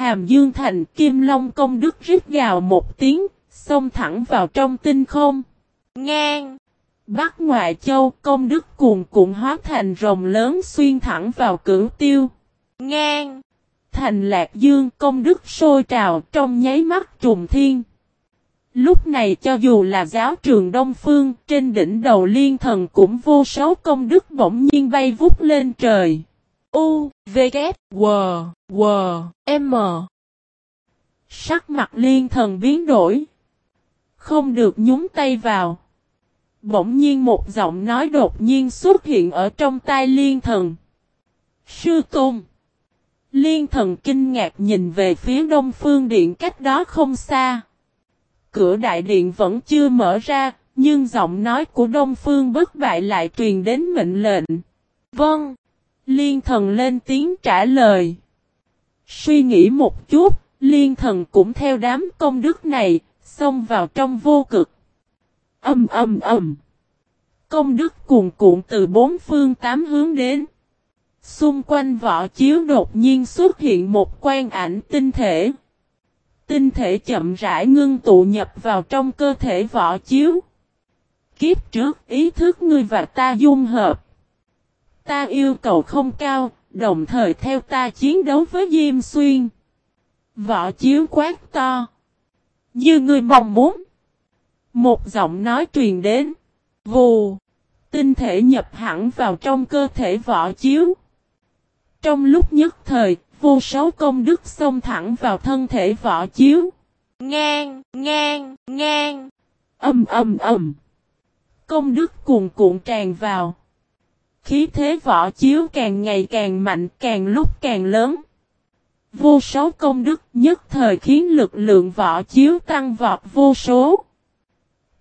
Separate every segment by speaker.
Speaker 1: Hàm Dương Thành Kim Long công đức rít gào một tiếng, xông thẳng vào trong tinh không. Ngang! Bắc Ngoại Châu công đức cuồn cuộn hóa thành rồng lớn xuyên thẳng vào cửu tiêu. Ngang! Thành Lạc Dương công đức sôi trào trong nháy mắt trùng thiên. Lúc này cho dù là giáo trường Đông Phương, trên đỉnh đầu liên thần cũng vô số công đức bỗng nhiên bay vút lên trời. U, V, K, W, W, M. Sắc mặt liên thần biến đổi. Không được nhúng tay vào. Bỗng nhiên một giọng nói đột nhiên xuất hiện ở trong tai liên thần. Sư Tôn. Liên thần kinh ngạc nhìn về phía đông phương điện cách đó không xa. Cửa đại điện vẫn chưa mở ra, nhưng giọng nói của đông phương bất bại lại truyền đến mệnh lệnh. Vâng. Liên thần lên tiếng trả lời. Suy nghĩ một chút, liên thần cũng theo đám công đức này, xông vào trong vô cực. Âm âm âm. Công đức cuồn cuộn từ bốn phương tám hướng đến. Xung quanh võ chiếu đột nhiên xuất hiện một quan ảnh tinh thể. Tinh thể chậm rãi ngưng tụ nhập vào trong cơ thể võ chiếu. Kiếp trước ý thức ngươi và ta dung hợp. Ta yêu cầu không cao, đồng thời theo ta chiến đấu với Diêm Xuyên. Võ chiếu quát to. Như người mong muốn. Một giọng nói truyền đến. Vù. Tinh thể nhập hẳn vào trong cơ thể võ chiếu. Trong lúc nhất thời, vô số công đức xông thẳng vào thân thể võ chiếu. Ngang, ngang, ngang. Âm âm âm. Công đức cuồn cuộn tràn vào. Khí thế võ chiếu càng ngày càng mạnh càng lúc càng lớn. Vô số công đức nhất thời khiến lực lượng võ chiếu tăng vọt vô số.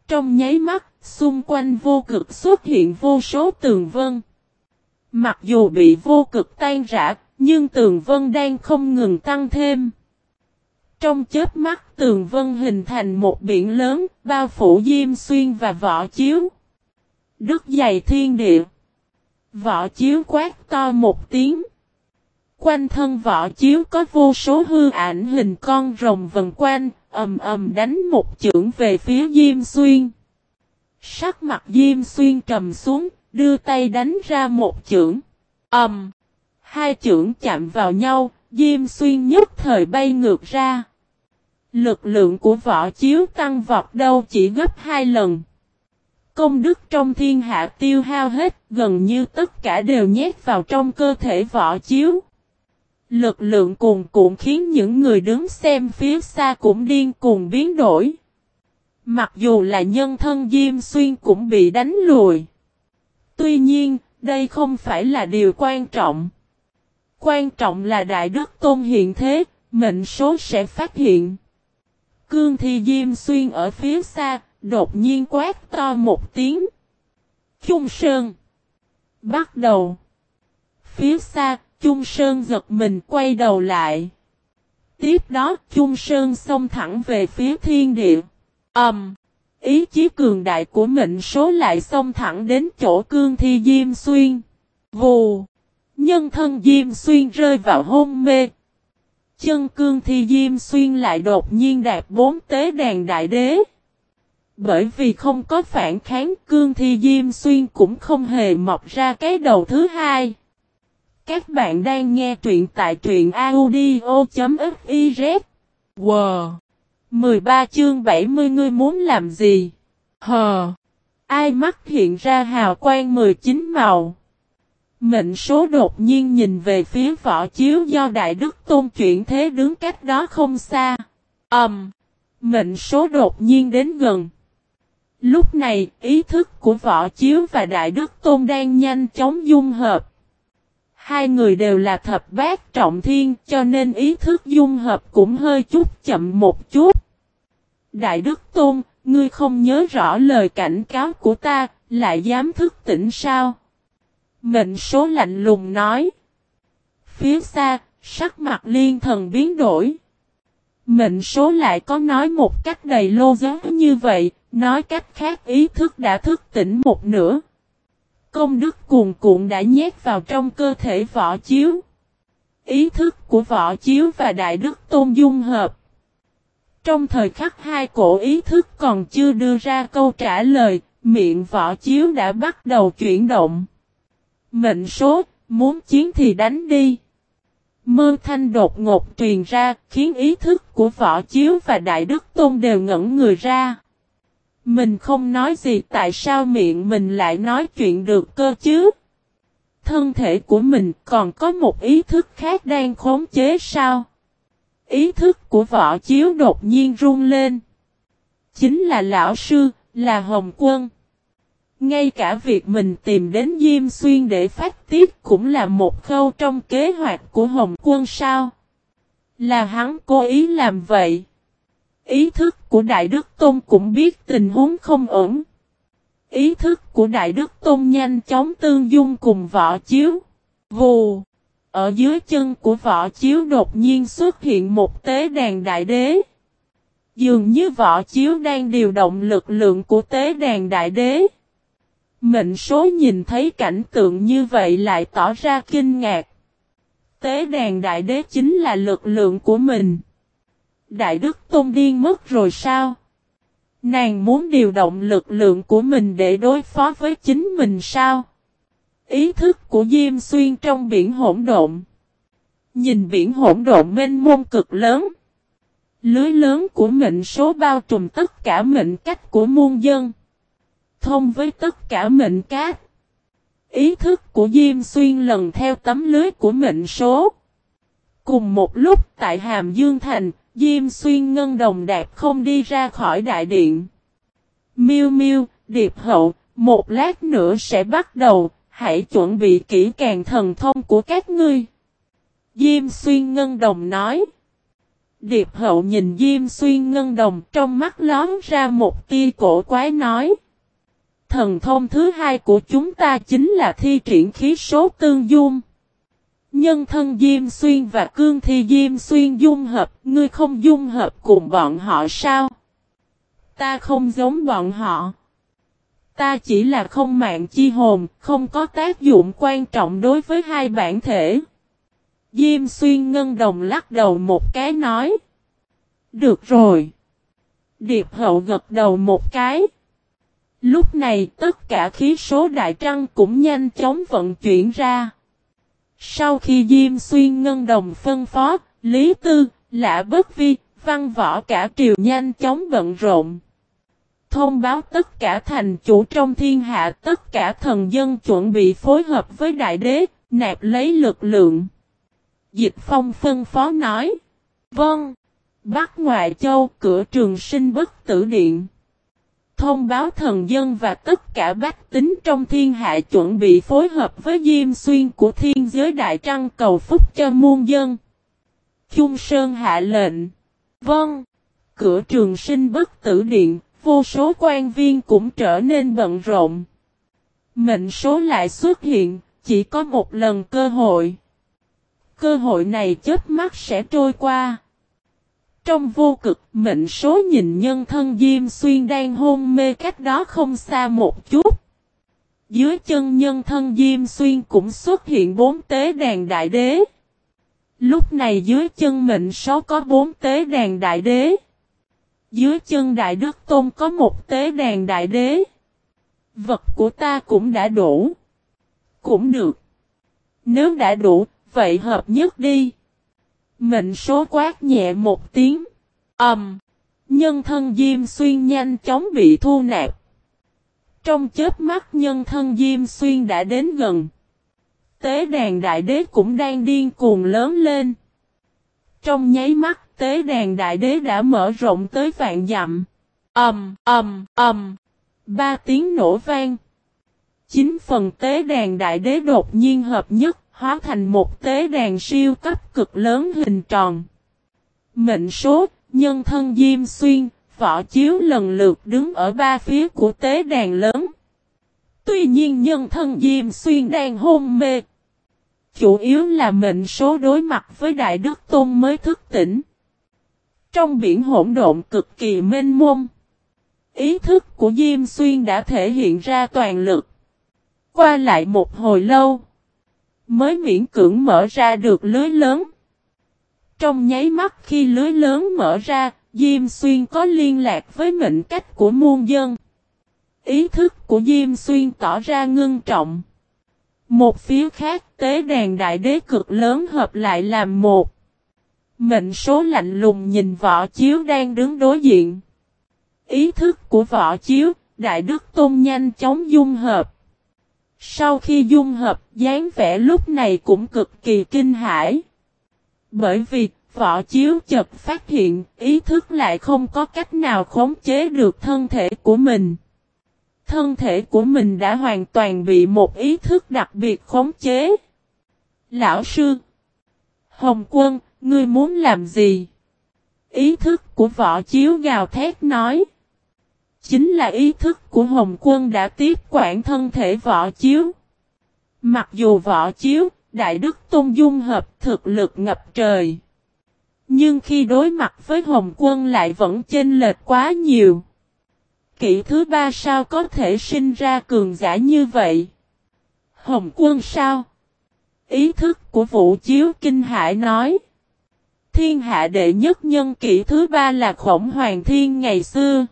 Speaker 1: Trong nháy mắt, xung quanh vô cực xuất hiện vô số tường vân. Mặc dù bị vô cực tan rã, nhưng tường vân đang không ngừng tăng thêm. Trong chết mắt tường vân hình thành một biển lớn, bao phủ diêm xuyên và võ chiếu. Đức dày thiên địa. Võ chiếu quát to một tiếng. Quanh thân võ chiếu có vô số hư ảnh hình con rồng vần quanh, ầm ầm đánh một chưởng về phía Diêm Xuyên. Sắc mặt Diêm Xuyên trầm xuống, đưa tay đánh ra một chưởng. Ầm. hai chưởng chạm vào nhau, Diêm Xuyên nhất thời bay ngược ra. Lực lượng của võ chiếu tăng vọt đâu chỉ gấp hai lần. Công đức trong thiên hạ tiêu hao hết, gần như tất cả đều nhét vào trong cơ thể võ chiếu. Lực lượng cuồn cuộn khiến những người đứng xem phía xa cũng điên cuồng biến đổi. Mặc dù là nhân thân Diêm Xuyên cũng bị đánh lùi. Tuy nhiên, đây không phải là điều quan trọng. Quan trọng là Đại Đức Tôn hiện thế, mệnh số sẽ phát hiện. Cương Thi Diêm Xuyên ở phía xa, đột nhiên quát to một tiếng. Trung Sơn. Bắt đầu. Phía xa, Trung Sơn giật mình quay đầu lại. Tiếp đó, Trung Sơn xông thẳng về phía thiên địa. Ẩm. Um, ý chí cường đại của mệnh số lại xông thẳng đến chỗ cương thi Diêm Xuyên. Vù. Nhân thân Diêm Xuyên rơi vào hôn mê. Chân cương thi Diêm Xuyên lại đột nhiên đạt bốn tế đàn đại đế. Bởi vì không có phản kháng cương thi Diêm Xuyên cũng không hề mọc ra cái đầu thứ hai. Các bạn đang nghe truyện tại truyện audio.fiz. Wow! 13 chương 70 ngươi muốn làm gì? Hờ! Ai mắt hiện ra hào quang 19 màu? Mệnh số đột nhiên nhìn về phía võ chiếu do Đại Đức Tôn chuyển thế đứng cách đó không xa. Ẩm! Um, mệnh số đột nhiên đến gần. Lúc này, ý thức của võ chiếu và Đại Đức Tôn đang nhanh chóng dung hợp. Hai người đều là thập bát trọng thiên cho nên ý thức dung hợp cũng hơi chút chậm một chút. Đại Đức Tôn, ngươi không nhớ rõ lời cảnh cáo của ta, lại dám thức tỉnh sao? Mệnh số lạnh lùng nói. Phía xa, sắc mặt liên thần biến đổi. Mệnh số lại có nói một cách đầy lô giáo như vậy, nói cách khác ý thức đã thức tỉnh một nửa. Công đức cuồn cuộn đã nhét vào trong cơ thể võ chiếu. Ý thức của võ chiếu và đại đức tôn dung hợp. Trong thời khắc hai cổ ý thức còn chưa đưa ra câu trả lời, miệng võ chiếu đã bắt đầu chuyển động. Mệnh số, muốn chiến thì đánh đi. Mơ thanh đột ngột truyền ra, khiến ý thức của võ chiếu và đại đức tôn đều ngẩn người ra. Mình không nói gì tại sao miệng mình lại nói chuyện được cơ chứ? Thân thể của mình còn có một ý thức khác đang khống chế sao? Ý thức của võ chiếu đột nhiên run lên. Chính là lão sư, là Hồng Quân. Ngay cả việc mình tìm đến Diêm Xuyên để phát tiết cũng là một khâu trong kế hoạch của Hồng Quân sao? Là hắn cố ý làm vậy. Ý thức của Đại Đức Tôn cũng biết tình huống không ổn. Ý thức của Đại Đức Tôn nhanh chóng tương dung cùng võ chiếu. Vù! Ở dưới chân của võ chiếu đột nhiên xuất hiện một tế đàn đại đế. Dường như võ chiếu đang điều động lực lượng của tế đàn đại đế. Mệnh số nhìn thấy cảnh tượng như vậy lại tỏ ra kinh ngạc. Tế đàn đại đế chính là lực lượng của mình. Đại đức tôn điên mất rồi sao? Nàng muốn điều động lực lượng của mình để đối phó với chính mình sao? Ý thức của Diêm Xuyên trong biển hỗn độn. Nhìn biển hỗn độn mênh mông cực lớn. Lưới lớn của mệnh số bao trùm tất cả mệnh cách của muôn dân. Thông với tất cả mệnh cát. Ý thức của Diêm Xuyên lần theo tấm lưới của mệnh số. Cùng một lúc tại Hàm Dương Thành, Diêm Xuyên Ngân Đồng Đạp không đi ra khỏi đại điện. Miêu Miêu, Điệp Hậu, một lát nữa sẽ bắt đầu, hãy chuẩn bị kỹ càng thần thông của các ngươi. Diêm Xuyên Ngân Đồng nói. Điệp Hậu nhìn Diêm Xuyên Ngân Đồng trong mắt lón ra một tia cổ quái nói. Thần thông thứ hai của chúng ta chính là thi triển khí số tương dung. Nhân thân Diêm Xuyên và cương thi Diêm Xuyên dung hợp, ngươi không dung hợp cùng bọn họ sao? Ta không giống bọn họ. Ta chỉ là không mạng chi hồn, không có tác dụng quan trọng đối với hai bản thể. Diêm Xuyên ngân đồng lắc đầu một cái nói. Được rồi. Điệp hậu gật đầu một cái. Lúc này tất cả khí số đại trăng cũng nhanh chóng vận chuyển ra. Sau khi Diêm Xuyên Ngân Đồng phân phó, Lý Tư, Lạ Bất Vi, Văn Võ cả triều nhanh chóng bận rộn. Thông báo tất cả thành chủ trong thiên hạ tất cả thần dân chuẩn bị phối hợp với đại đế, nạp lấy lực lượng. Dịch Phong phân phó nói. Vâng. Bắc Ngoại Châu cửa trường sinh bất tử điện thông báo thần dân và tất cả bách tính trong thiên hạ chuẩn bị phối hợp với Diêm Xuyên của thiên giới Đại Trăng cầu phúc cho muôn dân. Trung Sơn hạ lệnh. Vâng. Cửa trường sinh bất tử điện, vô số quan viên cũng trở nên bận rộn. Mệnh số lại xuất hiện, chỉ có một lần cơ hội. Cơ hội này chết mắt sẽ trôi qua. Trong vô cực, mệnh số nhìn nhân thân Diêm Xuyên đang hôn mê cách đó không xa một chút. Dưới chân nhân thân Diêm Xuyên cũng xuất hiện bốn tế đàn đại đế. Lúc này dưới chân mệnh số có bốn tế đàn đại đế. Dưới chân đại đức tôn có một tế đàn đại đế. Vật của ta cũng đã đủ. Cũng được. Nếu đã đủ, vậy hợp nhất đi. Mệnh số quát nhẹ một tiếng. Ẩm. Um, nhân thân Diêm Xuyên nhanh chóng bị thu nạp. Trong chớp mắt nhân thân Diêm Xuyên đã đến gần. Tế đàn đại đế cũng đang điên cuồng lớn lên. Trong nháy mắt tế đàn đại đế đã mở rộng tới vạn dặm. Ẩm, Ẩm, Ẩm. Ba tiếng nổ vang. Chính phần tế đàn đại đế đột nhiên hợp nhất hóa thành một tế đàn siêu cấp cực lớn hình tròn. Mệnh số, nhân thân Diêm Xuyên, võ chiếu lần lượt đứng ở ba phía của tế đàn lớn. Tuy nhiên nhân thân Diêm Xuyên đang hôn mê. Chủ yếu là mệnh số đối mặt với Đại Đức Tôn mới thức tỉnh. Trong biển hỗn độn cực kỳ mênh mông. Ý thức của Diêm Xuyên đã thể hiện ra toàn lực. Qua lại một hồi lâu. mới miễn cưỡng mở ra được lưới lớn. Trong nháy mắt khi lưới lớn mở ra, Diêm Xuyên có liên lạc với mệnh cách của muôn dân. Ý thức của Diêm Xuyên tỏ ra ngưng trọng. Một phía khác tế đàn đại đế cực lớn hợp lại làm một. Mệnh số lạnh lùng nhìn võ chiếu đang đứng đối diện. Ý thức của võ chiếu, đại đức tôn nhanh chóng dung hợp. Sau khi dung hợp, dáng vẻ lúc này cũng cực kỳ kinh hãi. Bởi vì, võ chiếu chợt phát hiện, ý thức lại không có cách nào khống chế được thân thể của mình. Thân thể của mình đã hoàn toàn bị một ý thức đặc biệt khống chế. Lão sư Hồng quân, ngươi muốn làm gì? Ý thức của võ chiếu gào thét nói. Chính là ý thức của Hồng quân đã tiếp quản thân thể võ chiếu. Mặc dù võ chiếu, Đại Đức Tôn Dung hợp thực lực ngập trời. Nhưng khi đối mặt với Hồng quân lại vẫn chênh lệch quá nhiều. Kỷ thứ ba sao có thể sinh ra cường giả như vậy? Hồng quân sao? Ý thức của Vũ Chiếu Kinh Hải nói. Thiên hạ đệ nhất nhân kỷ thứ ba là khổng hoàng thiên ngày xưa.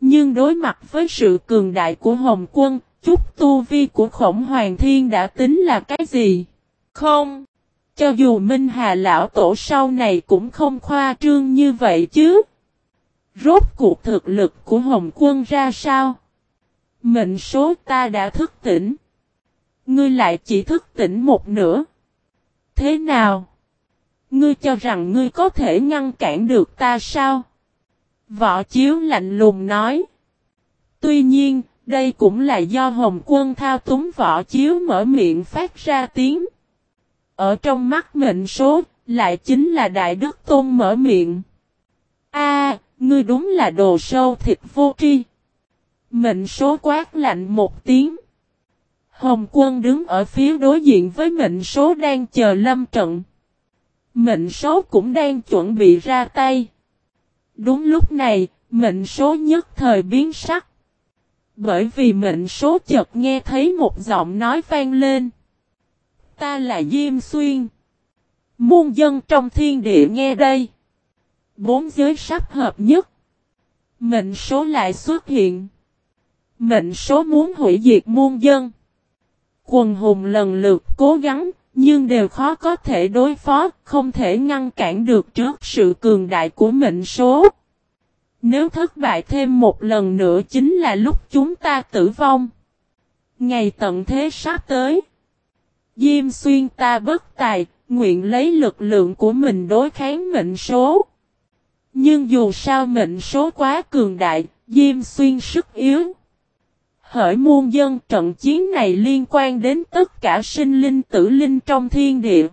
Speaker 1: Nhưng đối mặt với sự cường đại của Hồng quân, chút tu vi của khổng hoàng thiên đã tính là cái gì? Không. Cho dù Minh Hà Lão Tổ sau này cũng không khoa trương như vậy chứ. Rốt cuộc thực lực của Hồng quân ra sao? Mệnh số ta đã thức tỉnh. Ngươi lại chỉ thức tỉnh một nửa. Thế nào? Ngươi cho rằng ngươi có thể ngăn cản được ta sao? Võ Chiếu lạnh lùng nói. Tuy nhiên, đây cũng là do Hồng Quân thao túng Võ Chiếu mở miệng phát ra tiếng. Ở trong mắt mệnh số, lại chính là Đại Đức Tôn mở miệng. A, ngươi đúng là đồ sâu thịt vô tri. Mệnh số quát lạnh một tiếng. Hồng quân đứng ở phía đối diện với mệnh số đang chờ lâm trận. Mệnh số cũng đang chuẩn bị ra tay. Đúng lúc này, mệnh số nhất thời biến sắc. Bởi vì mệnh số chợt nghe thấy một giọng nói vang lên. Ta là Diêm Xuyên. Muôn dân trong thiên địa nghe đây. Bốn giới sắp hợp nhất. Mệnh số lại xuất hiện. Mệnh số muốn hủy diệt muôn dân. Quần hùng lần lượt cố gắng, nhưng đều khó có thể đối phó, không thể ngăn cản được trước sự cường đại của mệnh số. Nếu thất bại thêm một lần nữa chính là lúc chúng ta tử vong. Ngày tận thế sắp tới. Diêm xuyên ta bất tài, nguyện lấy lực lượng của mình đối kháng mệnh số. Nhưng dù sao mệnh số quá cường đại, Diêm xuyên sức yếu. Hỡi muôn dân trận chiến này liên quan đến tất cả sinh linh tử linh trong thiên địa.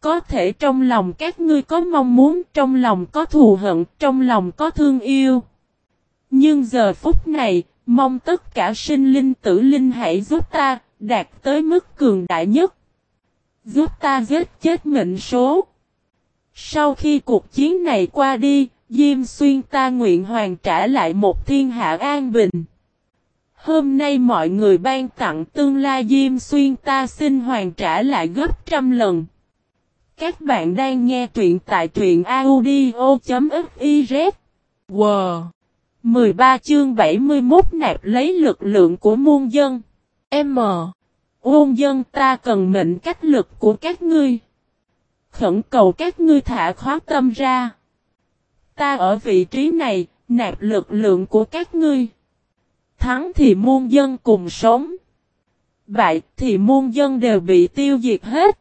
Speaker 1: Có thể trong lòng các ngươi có mong muốn, trong lòng có thù hận, trong lòng có thương yêu. Nhưng giờ phút này, mong tất cả sinh linh tử linh hãy giúp ta, đạt tới mức cường đại nhất. Giúp ta giết chết mệnh số. Sau khi cuộc chiến này qua đi, Diêm Xuyên ta nguyện hoàn trả lại một thiên hạ an bình. Hôm nay mọi người ban tặng tương lai Diêm Xuyên ta xin hoàn trả lại gấp trăm lần. Các bạn đang nghe truyện tại truyện audio.fiz. Wow! 13 chương 71 nạp lấy lực lượng của muôn dân. M. Ôn dân ta cần mệnh cách lực của các ngươi. Khẩn cầu các ngươi thả khóa tâm ra. Ta ở vị trí này, nạp lực lượng của các ngươi. Thắng thì muôn dân cùng sống. Bại thì muôn dân đều bị tiêu diệt hết.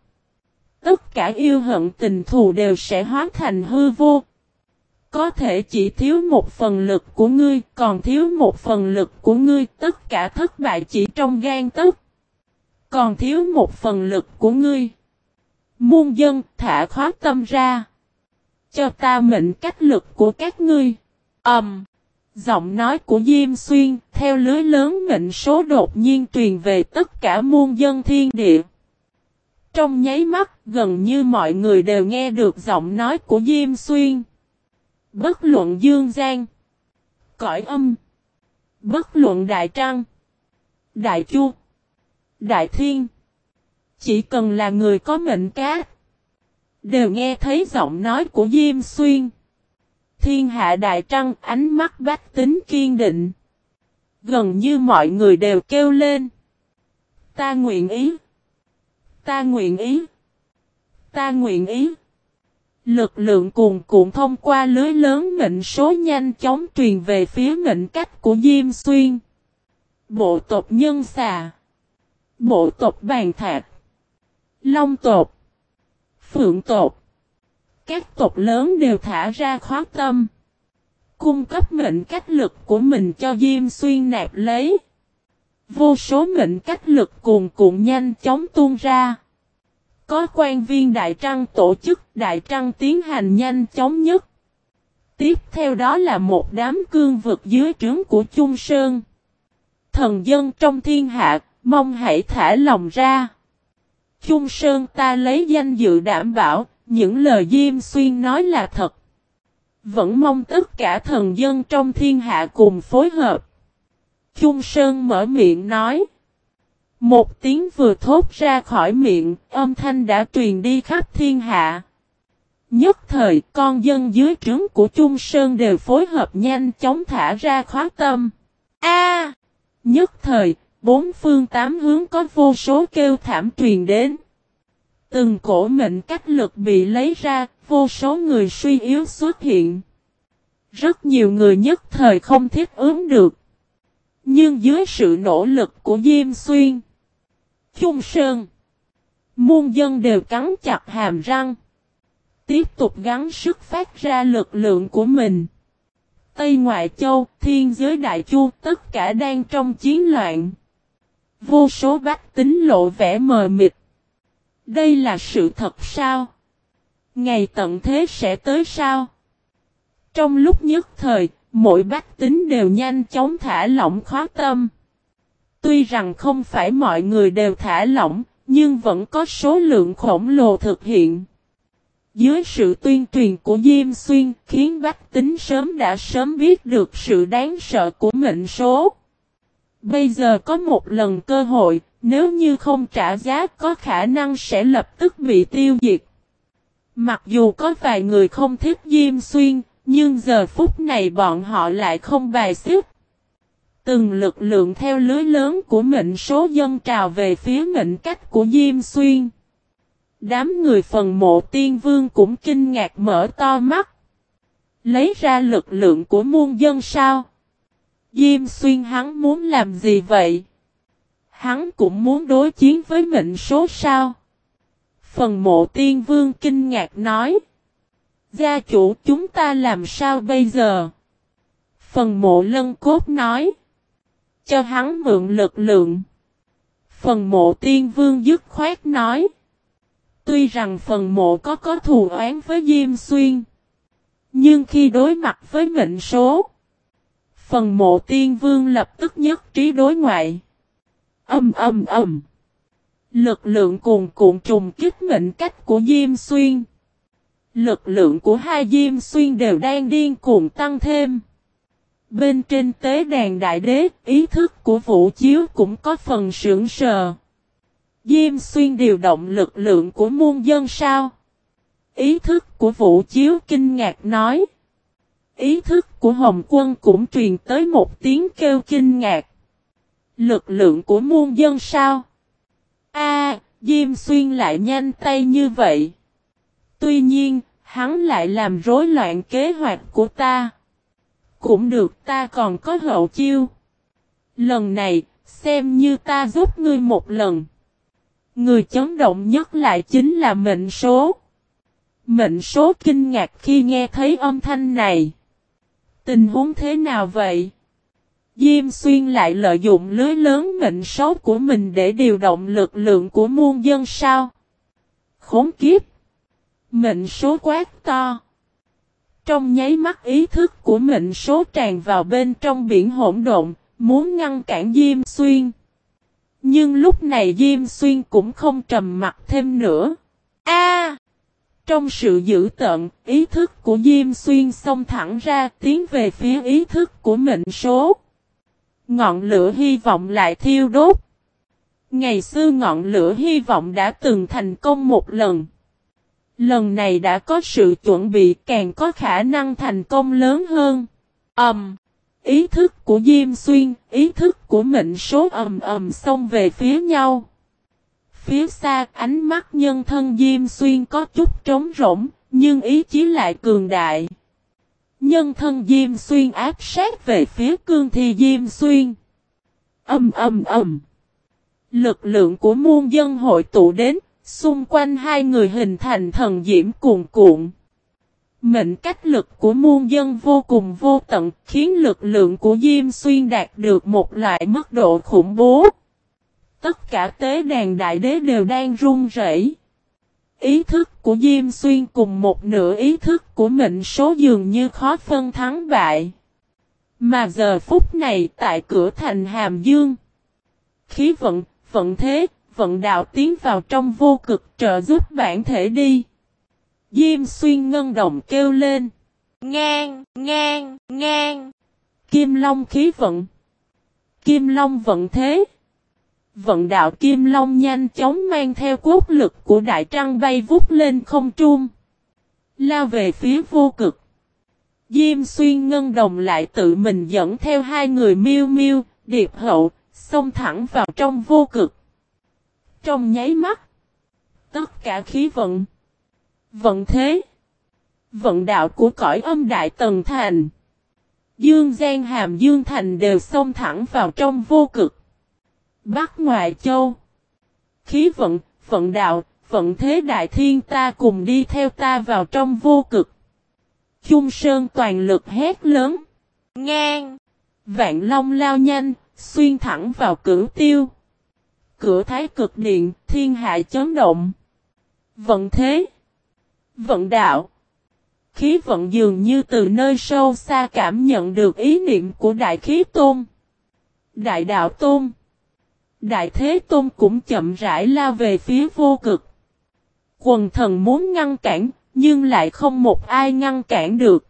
Speaker 1: Tất cả yêu hận tình thù đều sẽ hóa thành hư vô. Có thể chỉ thiếu một phần lực của ngươi, còn thiếu một phần lực của ngươi, tất cả thất bại chỉ trong gan tức. Còn thiếu một phần lực của ngươi. Muôn dân thả khó tâm ra. Cho ta mệnh cách lực của các ngươi. Ẩm. Um, giọng nói của Diêm Xuyên theo lưới lớn mệnh số đột nhiên truyền về tất cả muôn dân thiên địa. Trong nháy mắt, gần như mọi người đều nghe được giọng nói của Diêm Xuyên. Bất luận Dương Giang. Cõi âm. Bất luận Đại Trăng. Đại Chu. Đại Thiên. Chỉ cần là người có mệnh cá, Đều nghe thấy giọng nói của Diêm Xuyên. Thiên hạ đại trăng ánh mắt bách tính kiên định. Gần như mọi người đều kêu lên. Ta nguyện ý. Ta nguyện ý. Ta nguyện ý. Lực lượng cuồn cuộn thông qua lưới lớn mệnh số nhanh chóng truyền về phía mệnh cách của Diêm Xuyên. Bộ tộc Nhân Xà. Bộ tộc Bàn Thạc. Long tộc. Phượng tộc. Các tộc lớn đều thả ra khóa tâm. Cung cấp mệnh cách lực của mình cho Diêm Xuyên nạp lấy. Vô số mệnh cách lực cuồn cuộn nhanh chóng tuôn ra. Có quan viên Đại Trăng tổ chức Đại Trăng tiến hành nhanh chóng nhất. Tiếp theo đó là một đám cương vực dưới trướng của Trung Sơn. Thần dân trong thiên hạ, mong hãy thả lòng ra. Trung Sơn ta lấy danh dự đảm bảo, những lời Diêm Xuyên nói là thật. Vẫn mong tất cả thần dân trong thiên hạ cùng phối hợp. Trung Sơn mở miệng nói. Một tiếng vừa thốt ra khỏi miệng, âm thanh đã truyền đi khắp thiên hạ. Nhất thời, con dân dưới trướng của Trung Sơn đều phối hợp nhanh chóng thả ra khóa tâm. A! nhất thời, bốn phương tám hướng có vô số kêu thảm truyền đến. Từng cổ mệnh cách lực bị lấy ra, vô số người suy yếu xuất hiện. Rất nhiều người nhất thời không thiết ứng được. Nhưng dưới sự nỗ lực của Diêm Xuyên, Trung Sơn, muôn dân đều cắn chặt hàm răng. Tiếp tục gắn sức phát ra lực lượng của mình. Tây Ngoại Châu, Thiên Giới Đại Chu, tất cả đang trong chiến loạn. Vô số bách tính lộ vẻ mờ mịt. Đây là sự thật sao? Ngày tận thế sẽ tới sao? Trong lúc nhất thời, mỗi bách tính đều nhanh chóng thả lỏng khó tâm. Tuy rằng không phải mọi người đều thả lỏng, nhưng vẫn có số lượng khổng lồ thực hiện. Dưới sự tuyên truyền của Diêm Xuyên khiến bách tính sớm đã sớm biết được sự đáng sợ của mệnh số. Bây giờ có một lần cơ hội, nếu như không trả giá có khả năng sẽ lập tức bị tiêu diệt. Mặc dù có vài người không thích Diêm Xuyên, nhưng giờ phút này bọn họ lại không bài xích. Từng lực lượng theo lưới lớn của mệnh số dân trào về phía mệnh cách của Diêm Xuyên. Đám người phần mộ tiên vương cũng kinh ngạc mở to mắt. Lấy ra lực lượng của muôn dân sao? Diêm Xuyên hắn muốn làm gì vậy? Hắn cũng muốn đối chiến với mệnh số sao? Phần mộ tiên vương kinh ngạc nói. Gia chủ chúng ta làm sao bây giờ? Phần mộ lân cốt nói. Cho hắn mượn lực lượng. Phần mộ tiên vương dứt khoát nói. Tuy rằng phần mộ có có thù oán với Diêm Xuyên. Nhưng khi đối mặt với mệnh số. Phần mộ tiên vương lập tức nhất trí đối ngoại. Âm âm âm. Lực lượng cuồn cuộn trùng kích mệnh cách của Diêm Xuyên. Lực lượng của hai Diêm Xuyên đều đang điên cuồng tăng thêm. Bên trên tế đàn đại đế, ý thức của vũ chiếu cũng có phần sưởng sờ. Diêm Xuyên điều động lực lượng của muôn dân sao? Ý thức của vũ chiếu kinh ngạc nói. Ý thức của Hồng quân cũng truyền tới một tiếng kêu kinh ngạc. Lực lượng của muôn dân sao? A, Diêm Xuyên lại nhanh tay như vậy. Tuy nhiên, hắn lại làm rối loạn kế hoạch của ta. Cũng được ta còn có hậu chiêu. Lần này, xem như ta giúp ngươi một lần. Người chấn động nhất lại chính là mệnh số. Mệnh số kinh ngạc khi nghe thấy âm thanh này. Tình huống thế nào vậy? Diêm xuyên lại lợi dụng lưới lớn mệnh số của mình để điều động lực lượng của muôn dân sao? Khốn kiếp! Mệnh số quát to. Trong nháy mắt ý thức của mệnh số tràn vào bên trong biển hỗn độn, muốn ngăn cản Diêm Xuyên. Nhưng lúc này Diêm Xuyên cũng không trầm mặt thêm nữa. A! trong sự dữ tận ý thức của Diêm Xuyên xông thẳng ra tiến về phía ý thức của mệnh số. Ngọn lửa hy vọng lại thiêu đốt. Ngày xưa ngọn lửa hy vọng đã từng thành công một lần. Lần này đã có sự chuẩn bị càng có khả năng thành công lớn hơn. Ẩm. Um, ý thức của Diêm Xuyên, ý thức của mệnh số ầm ầm xông về phía nhau. Phía xa ánh mắt nhân thân Diêm Xuyên có chút trống rỗng, nhưng ý chí lại cường đại. Nhân thân Diêm Xuyên áp sát về phía cương thi Diêm Xuyên. Âm âm âm. Lực lượng của muôn dân hội tụ đến, xung quanh hai người hình thành thần diễm cuồn cuộn. Mệnh cách lực của muôn dân vô cùng vô tận, khiến lực lượng của Diêm Xuyên đạt được một loại mức độ khủng bố. Tất cả tế đàn đại đế đều đang run rẩy. Ý thức của Diêm Xuyên cùng một nửa ý thức của mệnh số dường như khó phân thắng bại. Mà giờ phút này tại cửa thành Hàm Dương. Khí vận, vận thế, vận đạo tiến vào trong vô cực trợ giúp bản thể đi. Diêm xuyên ngân đồng kêu lên. Ngang, ngang, ngang. Kim Long khí vận. Kim Long vận thế. Vận đạo Kim Long nhanh chóng mang theo cốt lực của Đại Trăng bay vút lên không trung. Lao về phía vô cực. Diêm xuyên ngân đồng lại tự mình dẫn theo hai người miêu miêu, điệp hậu, xông thẳng vào trong vô cực. Trong nháy mắt, tất cả khí vận, vận thế, vận đạo của cõi âm đại tần thành, Dương Giang Hàm Dương Thành đều xông thẳng vào trong vô cực. Bắc Ngoại Châu, khí vận, vận đạo, vận thế đại thiên ta cùng đi theo ta vào trong vô cực. Trung Sơn toàn lực hét lớn. Ngang. Vạn Long lao nhanh, xuyên thẳng vào cửu tiêu. Cửa thái cực điện, thiên hạ chấn động. Vận thế. Vận đạo. Khí vận dường như từ nơi sâu xa cảm nhận được ý niệm của Đại Khí Tôn. Đại Đạo Tôn. Đại Thế Tôn cũng chậm rãi lao về phía vô cực. Quần thần muốn ngăn cản, nhưng lại không một ai ngăn cản được.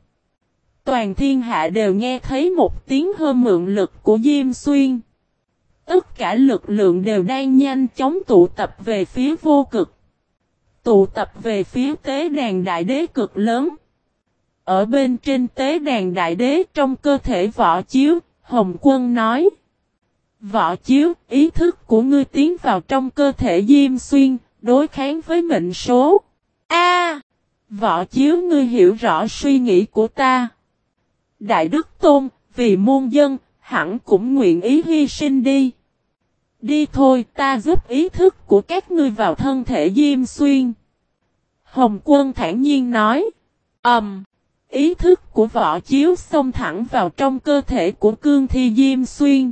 Speaker 1: Toàn thiên hạ đều nghe thấy một tiếng hơ mượn lực của Diêm Xuyên. Tất cả lực lượng đều đang nhanh chóng tụ tập về phía vô cực. Tụ tập về phía tế đàn đại đế cực lớn. Ở bên trên tế đàn đại đế trong cơ thể võ chiếu, Hồng Quân nói. Võ chiếu, ý thức của ngươi tiến vào trong cơ thể Diêm Xuyên, đối kháng với mệnh số. A, Võ chiếu ngươi hiểu rõ suy nghĩ của ta. Đại Đức Tôn, vì muôn dân, hẳn cũng nguyện ý hy sinh đi. Đi thôi ta giúp ý thức của các ngươi vào thân thể Diêm Xuyên. Hồng quân thản nhiên nói. Ẩm. Um, ý thức của võ chiếu xông thẳng vào trong cơ thể của cương thi Diêm Xuyên.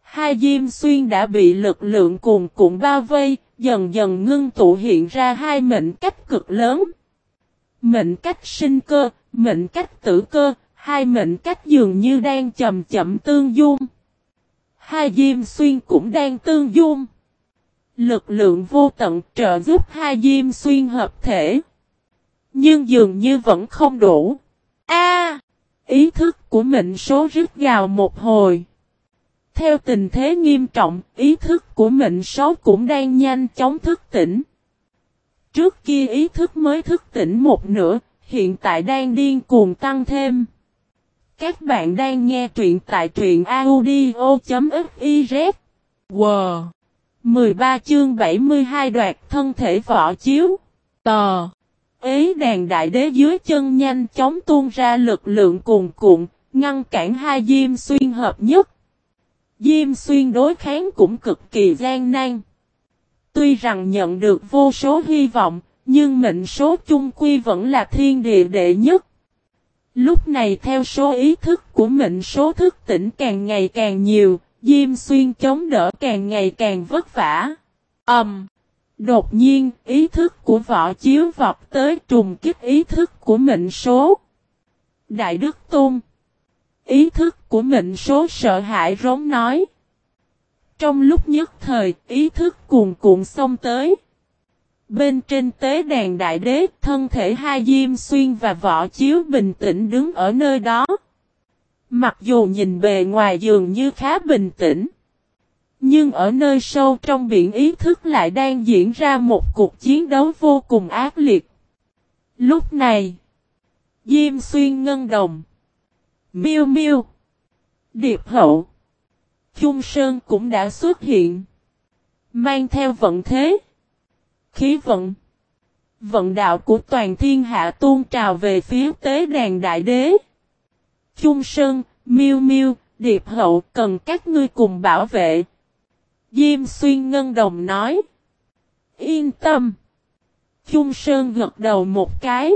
Speaker 1: Hai Diêm Xuyên đã bị lực lượng cuồn cuộn bao vây, dần dần ngưng tụ hiện ra hai mệnh cách cực lớn. Mệnh cách sinh cơ, mệnh cách tử cơ, hai mệnh cách dường như đang chậm chậm tương dung. Hai Diêm Xuyên cũng đang tương dung. Lực lượng vô tận trợ giúp hai Diêm Xuyên hợp thể. Nhưng dường như vẫn không đủ. A, Ý thức của mệnh số rứt gào một hồi. Theo tình thế nghiêm trọng, ý thức của mệnh số cũng đang nhanh chóng thức tỉnh. Trước kia ý thức mới thức tỉnh một nửa, hiện tại đang điên cuồng tăng thêm. Các bạn đang nghe truyện tại truyện audio.fiz. Wow! 13 chương 72 đoạt thân thể võ chiếu. Tờ! Ế đàn đại đế dưới chân nhanh chóng tuôn ra lực lượng cuồn cuộn, ngăn cản hai diêm xuyên hợp nhất. Diêm xuyên đối kháng cũng cực kỳ gian nan. Tuy rằng nhận được vô số hy vọng, nhưng mệnh số chung quy vẫn là thiên địa đệ nhất. Lúc này theo số ý thức của mệnh số thức tỉnh càng ngày càng nhiều, Diêm Xuyên chống đỡ càng ngày càng vất vả. Ẩm! Um, đột nhiên, ý thức của võ chiếu vọc tới trùng kích ý thức của mệnh số. Đại Đức Tôn! Ý thức của mệnh số sợ hãi rống nói. Trong lúc nhất thời, ý thức cuồn cuộn xông tới. Bên trên tế đàn đại đế, thân thể hai diêm xuyên và võ chiếu bình tĩnh đứng ở nơi đó. Mặc dù nhìn bề ngoài dường như khá bình tĩnh. Nhưng ở nơi sâu trong biển ý thức lại đang diễn ra một cuộc chiến đấu vô cùng ác liệt. Lúc này, Diêm Xuyên Ngân Đồng, Miêu Miêu, Điệp Hậu, Chung Sơn cũng đã xuất hiện. Mang theo vận thế, khí vận, vận đạo của toàn thiên hạ tuôn trào về phía tế đàn đại đế. Chung Sơn, Miêu Miêu, Điệp Hậu cần các ngươi cùng bảo vệ. Diêm Xuyên Ngân Đồng nói. Yên tâm. Chung Sơn gật đầu một cái.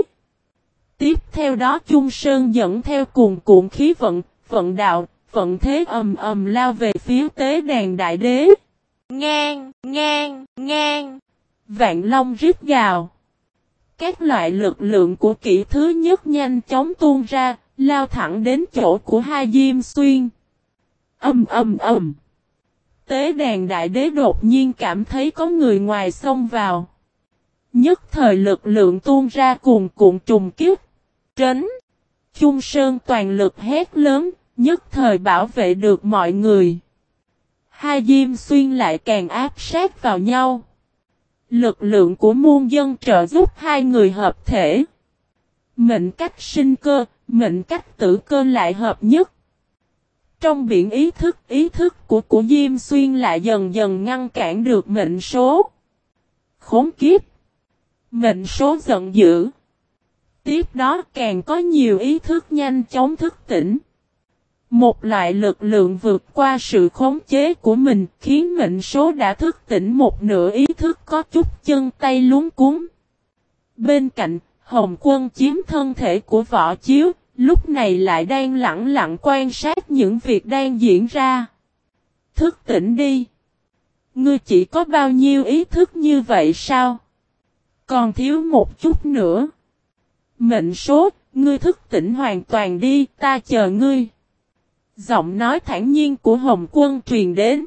Speaker 1: Tiếp theo đó Chung Sơn dẫn theo cuồng cuộn khí vận, vận đạo, vận thế ầm ầm lao về phía tế đàn đại đế. Ngang, ngang, ngang. Vạn Long rít gào. Các loại lực lượng của kỹ thứ nhất nhanh chóng tuôn ra, lao thẳng đến chỗ của hai diêm xuyên. Âm âm âm. Tế đàn đại đế đột nhiên cảm thấy có người ngoài xông vào. Nhất thời lực lượng tuôn ra cuồn cuộn trùng kiếp. Trấn. Trung Sơn toàn lực hét lớn, nhất thời bảo vệ được mọi người. Hai diêm xuyên lại càng áp sát vào nhau. Lực lượng của muôn dân trợ giúp hai người hợp thể. Mệnh cách sinh cơ, mệnh cách tử cơ lại hợp nhất. Trong biển ý thức, ý thức của của Diêm Xuyên lại dần dần ngăn cản được mệnh số. Khốn kiếp. Mệnh số giận dữ. Tiếp đó càng có nhiều ý thức nhanh chóng thức tỉnh. Một loại lực lượng vượt qua sự khống chế của mình khiến mệnh số đã thức tỉnh một nửa ý thức có chút chân tay luống cuốn. Bên cạnh, Hồng quân chiếm thân thể của võ chiếu, lúc này lại đang lặng lặng quan sát những việc đang diễn ra. Thức tỉnh đi. Ngươi chỉ có bao nhiêu ý thức như vậy sao? Còn thiếu một chút nữa. Mệnh số, ngươi thức tỉnh hoàn toàn đi, ta chờ ngươi. Giọng nói thản nhiên của Hồng Quân truyền đến.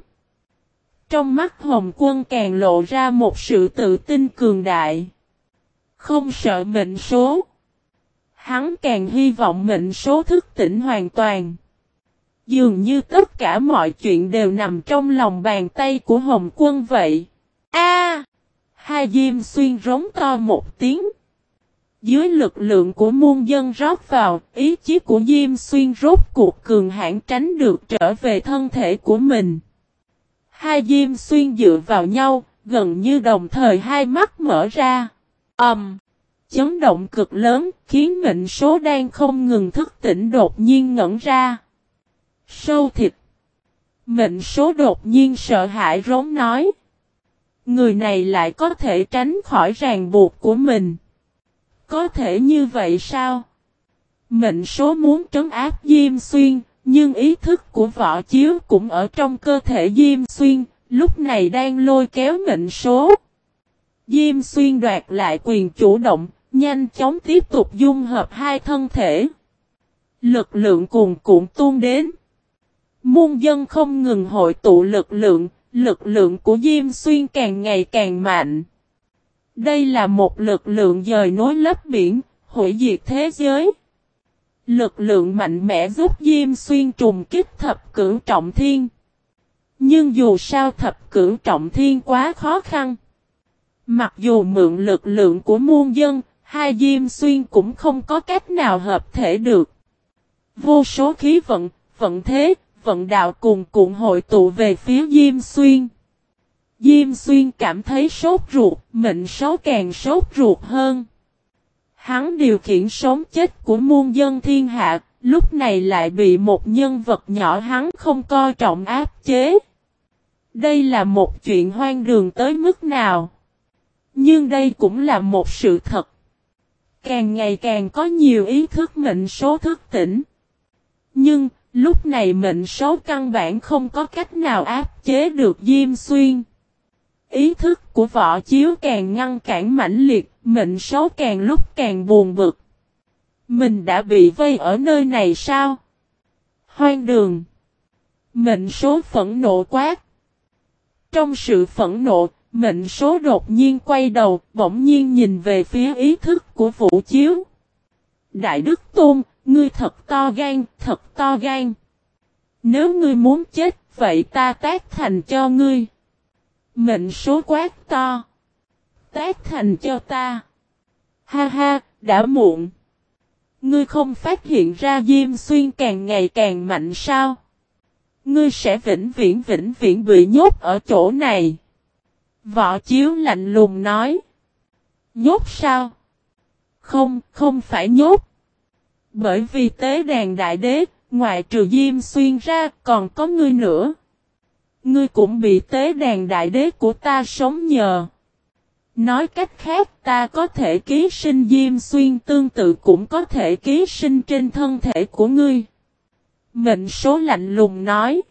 Speaker 1: Trong mắt Hồng Quân càng lộ ra một sự tự tin cường đại. Không sợ mệnh số. Hắn càng hy vọng mệnh số thức tỉnh hoàn toàn. Dường như tất cả mọi chuyện đều nằm trong lòng bàn tay của Hồng Quân vậy. A! hai diêm xuyên rống to một tiếng. Dưới lực lượng của muôn dân rót vào, ý chí của Diêm Xuyên rốt cuộc cường hãn tránh được trở về thân thể của mình. Hai Diêm Xuyên dựa vào nhau, gần như đồng thời hai mắt mở ra. Ầm! Um, chấn động cực lớn, khiến mệnh số đang không ngừng thức tỉnh đột nhiên ngẩn ra. Sâu thịt! Mệnh số đột nhiên sợ hãi rống nói. Người này lại có thể tránh khỏi ràng buộc của mình. Có thể như vậy sao? Mệnh số muốn trấn áp Diêm Xuyên, nhưng ý thức của võ chiếu cũng ở trong cơ thể Diêm Xuyên, lúc này đang lôi kéo mệnh số. Diêm Xuyên đoạt lại quyền chủ động, nhanh chóng tiếp tục dung hợp hai thân thể. Lực lượng cuồn cuộn tuôn đến. Muôn dân không ngừng hội tụ lực lượng, lực lượng của Diêm Xuyên càng ngày càng mạnh. Đây là một lực lượng dời nối lớp biển, hủy diệt thế giới. Lực lượng mạnh mẽ giúp Diêm Xuyên trùng kích thập cửu trọng thiên. Nhưng dù sao thập cửu trọng thiên quá khó khăn. Mặc dù mượn lực lượng của muôn dân, hai Diêm Xuyên cũng không có cách nào hợp thể được. Vô số khí vận, vận thế, vận đạo cùng cuộn hội tụ về phía Diêm Xuyên. Diêm xuyên cảm thấy sốt ruột, mệnh số càng sốt ruột hơn. Hắn điều khiển sống chết của muôn dân thiên hạ, lúc này lại bị một nhân vật nhỏ hắn không coi trọng áp chế. Đây là một chuyện hoang đường tới mức nào. Nhưng đây cũng là một sự thật. Càng ngày càng có nhiều ý thức mệnh số thức tỉnh. Nhưng, lúc này mệnh số căn bản không có cách nào áp chế được Diêm Xuyên. Ý thức của võ chiếu càng ngăn cản mãnh liệt, mệnh số càng lúc càng buồn bực. Mình đã bị vây ở nơi này sao? Hoang đường. Mệnh số phẫn nộ quát. Trong sự phẫn nộ, mệnh số đột nhiên quay đầu, bỗng nhiên nhìn về phía ý thức của vũ chiếu. Đại Đức Tôn, ngươi thật to gan, thật to gan. Nếu ngươi muốn chết, vậy ta tác thành cho ngươi. Mệnh số quát to. Tác thành cho ta. Ha ha, đã muộn. Ngươi không phát hiện ra Diêm Xuyên càng ngày càng mạnh sao? Ngươi sẽ vĩnh viễn vĩnh viễn bị nhốt ở chỗ này. Võ Chiếu lạnh lùng nói. Nhốt sao? Không, không phải nhốt. Bởi vì tế đàn đại đế, ngoại trừ Diêm Xuyên ra còn có ngươi nữa. Ngươi cũng bị tế đàn đại đế của ta sống nhờ. Nói cách khác ta có thể ký sinh Diêm Xuyên tương tự cũng có thể ký sinh trên thân thể của ngươi. Mệnh số lạnh lùng nói.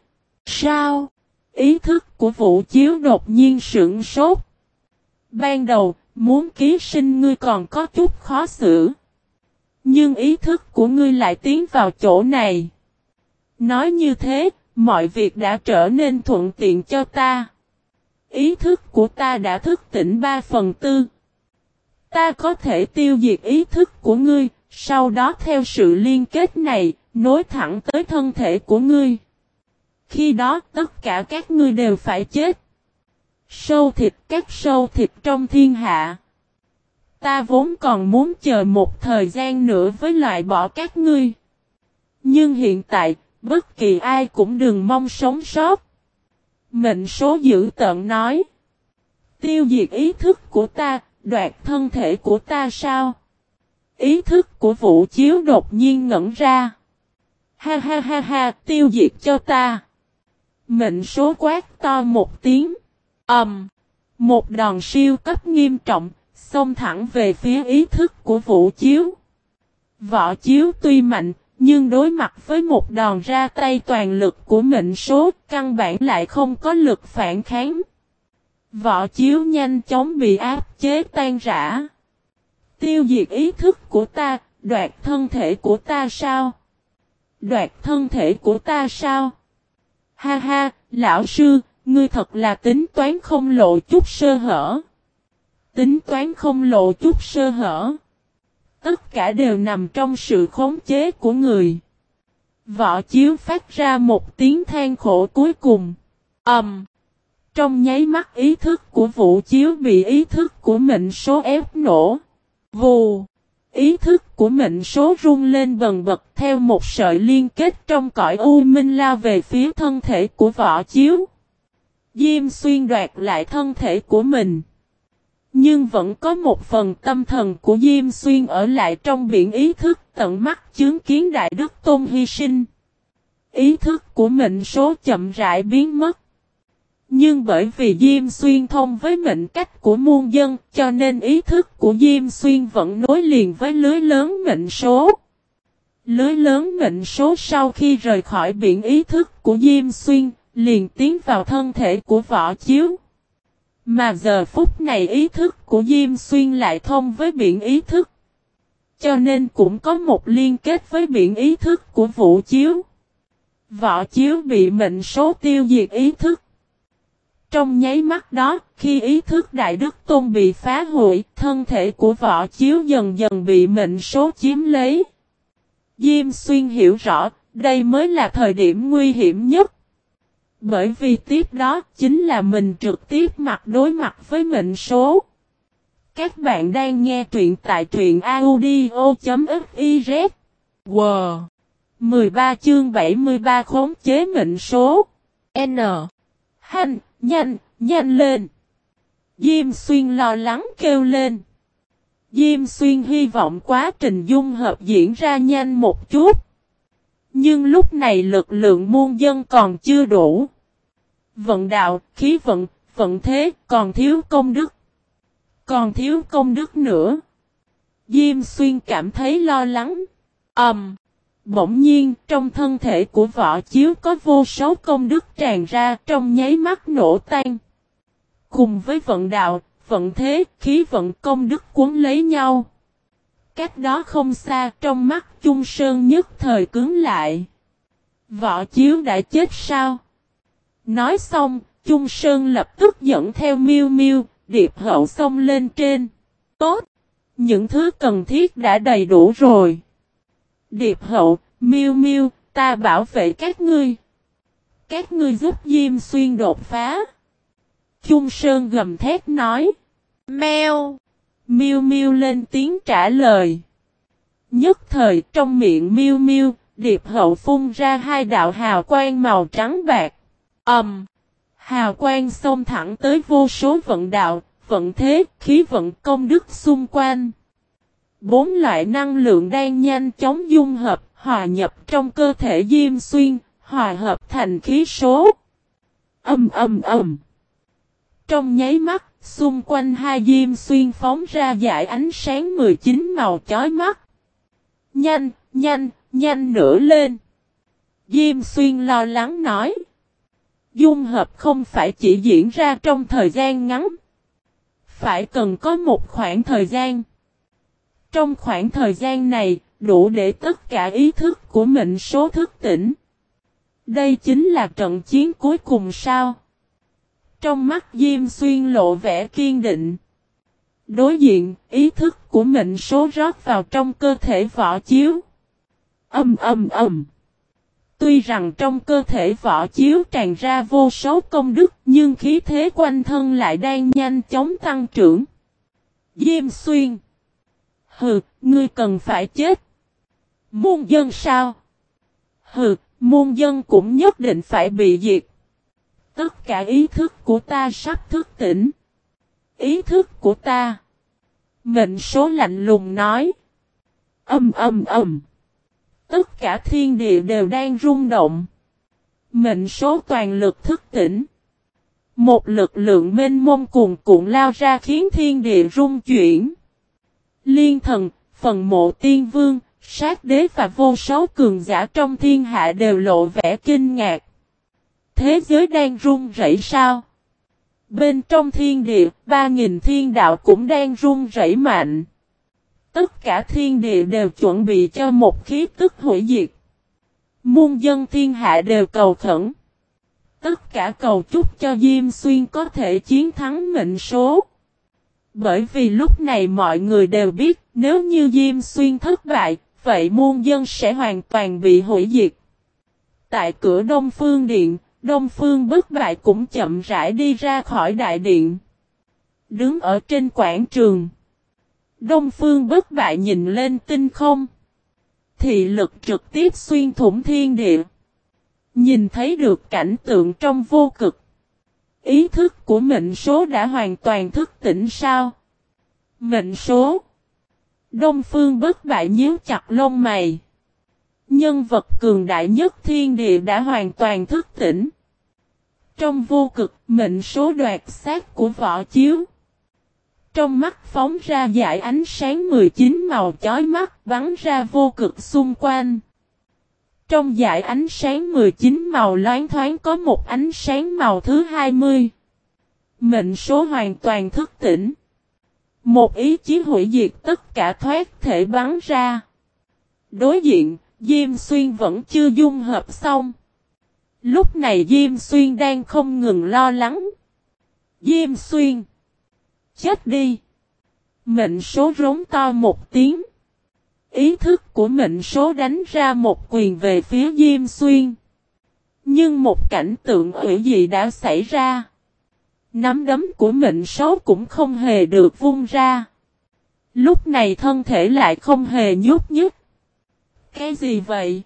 Speaker 1: Sao? Ý thức của vũ chiếu đột nhiên sững sốt. Ban đầu, muốn ký sinh ngươi còn có chút khó xử. Nhưng ý thức của ngươi lại tiến vào chỗ này. Nói như thế, mọi việc đã trở nên thuận tiện cho ta. Ý thức của ta đã thức tỉnh 3 phần tư. Ta có thể tiêu diệt ý thức của ngươi, sau đó theo sự liên kết này, nối thẳng tới thân thể của ngươi. Khi đó tất cả các ngươi đều phải chết. Sâu thịt các sâu thịt trong thiên hạ. Ta vốn còn muốn chờ một thời gian nữa với loại bỏ các ngươi. Nhưng hiện tại, bất kỳ ai cũng đừng mong sống sót. Mệnh số dữ tận nói. Tiêu diệt ý thức của ta, đoạt thân thể của ta sao? Ý thức của vũ chiếu đột nhiên ngẩn ra. Ha ha ha ha, tiêu diệt cho ta. Mệnh số quát to một tiếng. ầm, um, Một đòn siêu cấp nghiêm trọng, xông thẳng về phía ý thức của vũ chiếu. Võ chiếu tuy mạnh, nhưng đối mặt với một đòn ra tay toàn lực của mệnh số, căn bản lại không có lực phản kháng. Võ chiếu nhanh chóng bị áp chế tan rã. Tiêu diệt ý thức của ta, đoạt thân thể của ta sao? Đoạt thân thể của ta sao? Ha ha, lão sư, ngươi thật là tính toán không lộ chút sơ hở. Tính toán không lộ chút sơ hở. Tất cả đều nằm trong sự khống chế của người. Võ chiếu phát ra một tiếng than khổ cuối cùng. Ẩm. Um, trong nháy mắt ý thức của vũ chiếu bị ý thức của mệnh số ép nổ. Vù. Ý thức của mệnh số rung lên bần bật theo một sợi liên kết trong cõi u minh lao về phía thân thể của võ chiếu. Diêm xuyên đoạt lại thân thể của mình. Nhưng vẫn có một phần tâm thần của Diêm Xuyên ở lại trong biển ý thức tận mắt chứng kiến Đại Đức Tôn hy sinh. Ý thức của mệnh số chậm rãi biến mất. Nhưng bởi vì Diêm Xuyên thông với mệnh cách của muôn dân cho nên ý thức của Diêm Xuyên vẫn nối liền với lưới lớn mệnh số. Lưới lớn mệnh số sau khi rời khỏi biển ý thức của Diêm Xuyên, liền tiến vào thân thể của võ chiếu. Mà giờ phút này ý thức của Diêm Xuyên lại thông với biển ý thức. Cho nên cũng có một liên kết với biển ý thức của Vũ Chiếu. Võ Chiếu bị mệnh số tiêu diệt ý thức. Trong nháy mắt đó, khi ý thức Đại Đức Tôn bị phá hủy, thân thể của võ chiếu dần dần bị mệnh số chiếm lấy. Diêm xuyên hiểu rõ, đây mới là thời điểm nguy hiểm nhất. Bởi vì tiếp đó chính là mình trực tiếp mặt đối mặt với mệnh số. Các bạn đang nghe truyện tại truyện audio.fiz. Wow! 13 chương 73 khống chế mệnh số. N. Hành, nhanh, nhanh lên. Diêm xuyên lo lắng kêu lên. Diêm xuyên hy vọng quá trình dung hợp diễn ra nhanh một chút. Nhưng lúc này lực lượng muôn dân còn chưa đủ. Vận đạo, khí vận, vận thế, còn thiếu công đức. Còn thiếu công đức nữa. Diêm xuyên cảm thấy lo lắng. Ẩm. Um, bỗng nhiên, trong thân thể của võ chiếu có vô số công đức tràn ra trong nháy mắt nổ tan. Cùng với vận đạo, vận thế, khí vận công đức cuốn lấy nhau. Cách đó không xa trong mắt Trung Sơn nhất thời cứng lại. Võ chiếu đã chết sao? Nói xong, Trung Sơn lập tức dẫn theo miêu miêu, điệp hậu xông lên trên. Tốt! Những thứ cần thiết đã đầy đủ rồi. Điệp hậu, miêu miêu, ta bảo vệ các ngươi. Các ngươi giúp Diêm Xuyên đột phá. trung Sơn gầm thét nói. Mèo. Miêu Miêu lên tiếng trả lời. Nhất thời trong miệng Miêu Miêu, Điệp Hậu phun ra hai đạo hào quang màu trắng bạc. Ầm. Um, hào quang xông thẳng tới vô số vận đạo, vận thế, khí vận công đức xung quanh. Bốn loại năng lượng đang nhanh chóng dung hợp, hòa nhập trong cơ thể Diêm Xuyên, hòa hợp thành khí số. Âm âm âm. Trong nháy mắt, xung quanh hai Diêm Xuyên phóng ra dải ánh sáng 19 màu chói mắt. Nhanh, nhanh, nhanh nữa lên. Diêm Xuyên lo lắng nói. Dung hợp không phải chỉ diễn ra trong thời gian ngắn. Phải cần có một khoảng thời gian. Trong khoảng thời gian này, đủ để tất cả ý thức của mệnh số thức tỉnh. Đây chính là trận chiến cuối cùng sao? Trong mắt Diêm Xuyên lộ vẻ kiên định. Đối diện, ý thức của mệnh số rót vào trong cơ thể võ chiếu. Âm âm âm. Tuy rằng trong cơ thể võ chiếu tràn ra vô số công đức nhưng khí thế quanh thân lại đang nhanh chóng tăng trưởng. Diêm xuyên. Hừ, ngươi cần phải chết. Muôn dân sao? Hừ, muôn dân cũng nhất định phải bị diệt. Tất cả ý thức của ta sắp thức tỉnh. Ý thức của ta. Mệnh số lạnh lùng nói. Âm âm âm. Tất cả thiên địa đều đang rung động. Mệnh số toàn lực thức tỉnh. Một lực lượng mênh mông cuồn cuộn lao ra khiến thiên địa rung chuyển. Liên thần, phần mộ tiên vương, sát đế và vô số cường giả trong thiên hạ đều lộ vẻ kinh ngạc. Thế giới đang rung rẩy sao? Bên trong thiên địa, ba nghìn thiên đạo cũng đang rung rẩy mạnh. Tất cả thiên địa đều chuẩn bị cho một khí tức hủy diệt. Muôn dân thiên hạ đều cầu khẩn. Tất cả cầu chúc cho Diêm Xuyên có thể chiến thắng mệnh số. Bởi vì lúc này mọi người đều biết nếu như Diêm Xuyên thất bại, vậy muôn dân sẽ hoàn toàn bị hủy diệt. Tại cửa Đông Phương Điện, Đông Phương bất bại cũng chậm rãi đi ra khỏi đại điện. Đứng ở trên quảng trường. Đông Phương bất bại nhìn lên tinh không. Thị lực trực tiếp xuyên thủng thiên địa. Nhìn thấy được cảnh tượng trong vô cực. Ý thức của mệnh số đã hoàn toàn thức tỉnh sao? Mệnh số. Đông Phương bất bại nhíu chặt lông mày. Nhân vật cường đại nhất thiên địa đã hoàn toàn thức tỉnh. Trong vô cực, mệnh số đoạt sát của võ chiếu. Trong mắt phóng ra dải ánh sáng 19 màu chói mắt bắn ra vô cực xung quanh. Trong dải ánh sáng 19 màu loáng thoáng có một ánh sáng màu thứ 20. Mệnh số hoàn toàn thức tỉnh. Một ý chí hủy diệt tất cả thoát thể bắn ra. Đối diện, Diêm Xuyên vẫn chưa dung hợp xong. Lúc này Diêm Xuyên đang không ngừng lo lắng. Diêm Xuyên. Chết đi. Mệnh số rống to một tiếng. Ý thức của mệnh số đánh ra một quyền về phía Diêm Xuyên. Nhưng một cảnh tượng ủy dị đã xảy ra. Nắm đấm của mệnh số cũng không hề được vung ra. Lúc này thân thể lại không hề nhúc nhích. Cái gì vậy?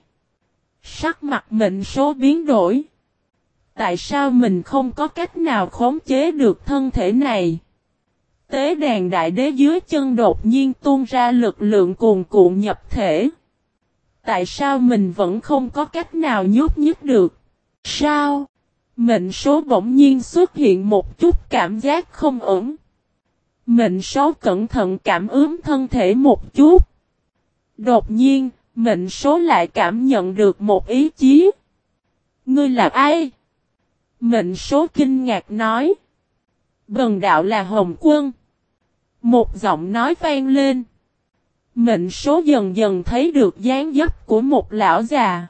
Speaker 1: Sắc mặt mệnh số biến đổi. Tại sao mình không có cách nào khống chế được thân thể này? Tế đàn đại đế dưới chân đột nhiên tuôn ra lực lượng cuồn cuộn nhập thể. Tại sao mình vẫn không có cách nào nhốt nhích được? Sao? Mệnh số bỗng nhiên xuất hiện một chút cảm giác không ổn. Mệnh số cẩn thận cảm ứng thân thể một chút. Đột nhiên, mệnh số lại cảm nhận được một ý chí. Ngươi là ai? Mệnh số kinh ngạc nói. Bần đạo là Hồng Quân. Một giọng nói vang lên. Mệnh số dần dần thấy được dáng dấp của một lão già.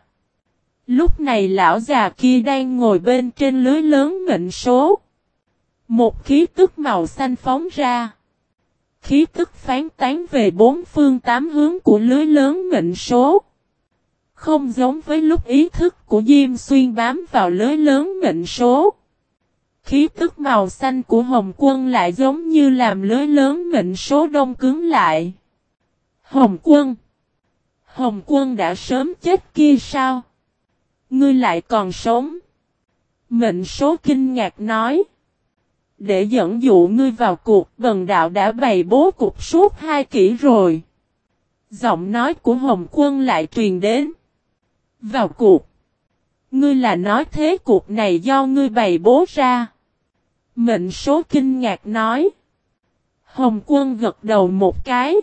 Speaker 1: Lúc này lão già kia đang ngồi bên trên lưới lớn mệnh số. Một khí tức màu xanh phóng ra. Khí tức phán tán về bốn phương tám hướng của lưới lớn mệnh số. Không giống với lúc ý thức của Diêm Xuyên bám vào lưới lớn mệnh số. Khí tức màu xanh của Hồng Quân lại giống như làm lưới lớn mệnh số đông cứng lại. Hồng Quân Hồng Quân đã sớm chết kia sao? Ngươi lại còn sống. Mệnh số kinh ngạc nói. Để dẫn dụ ngươi vào cuộc, bần đạo đã bày bố cục suốt hai kỷ rồi. Giọng nói của Hồng Quân lại truyền đến. Vào cuộc. Ngươi là nói thế cuộc này do ngươi bày bố ra. Mệnh số kinh ngạc nói. Hồng Quân gật đầu một cái.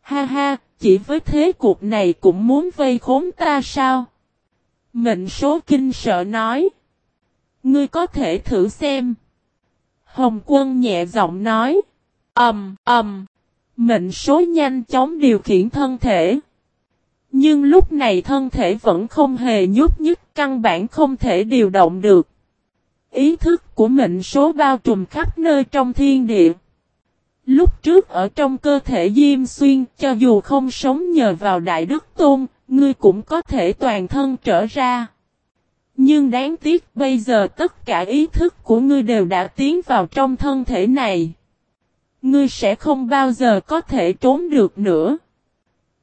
Speaker 1: Ha ha, chỉ với thế cuộc này cũng muốn vây khốn ta sao? Mệnh số kinh sợ nói. Ngươi có thể thử xem. Hồng quân nhẹ giọng nói. Ẩm, um, ầm. Mệnh số nhanh chóng điều khiển thân thể. Nhưng lúc này thân thể vẫn không hề nhúc nhích căn bản không thể điều động được. Ý thức của mệnh số bao trùm khắp nơi trong thiên địa. Lúc trước ở trong cơ thể Diêm Xuyên, cho dù không sống nhờ vào Đại Đức Tôn, ngươi cũng có thể toàn thân trở ra. Nhưng đáng tiếc bây giờ tất cả ý thức của ngươi đều đã tiến vào trong thân thể này. Ngươi sẽ không bao giờ có thể trốn được nữa.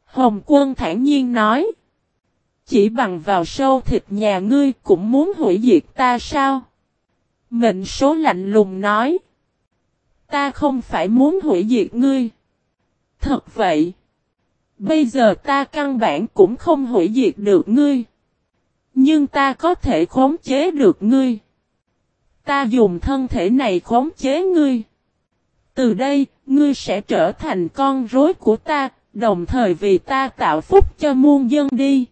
Speaker 1: Hồng quân thản nhiên nói. Chỉ bằng vào sâu thịt nhà ngươi cũng muốn hủy diệt ta sao? Mệnh số lạnh lùng nói. Ta không phải muốn hủy diệt ngươi. Thật vậy. Bây giờ ta căn bản cũng không hủy diệt được ngươi. Nhưng ta có thể khống chế được ngươi. Ta dùng thân thể này khống chế ngươi. Từ đây, ngươi sẽ trở thành con rối của ta, đồng thời vì ta tạo phúc cho muôn dân đi.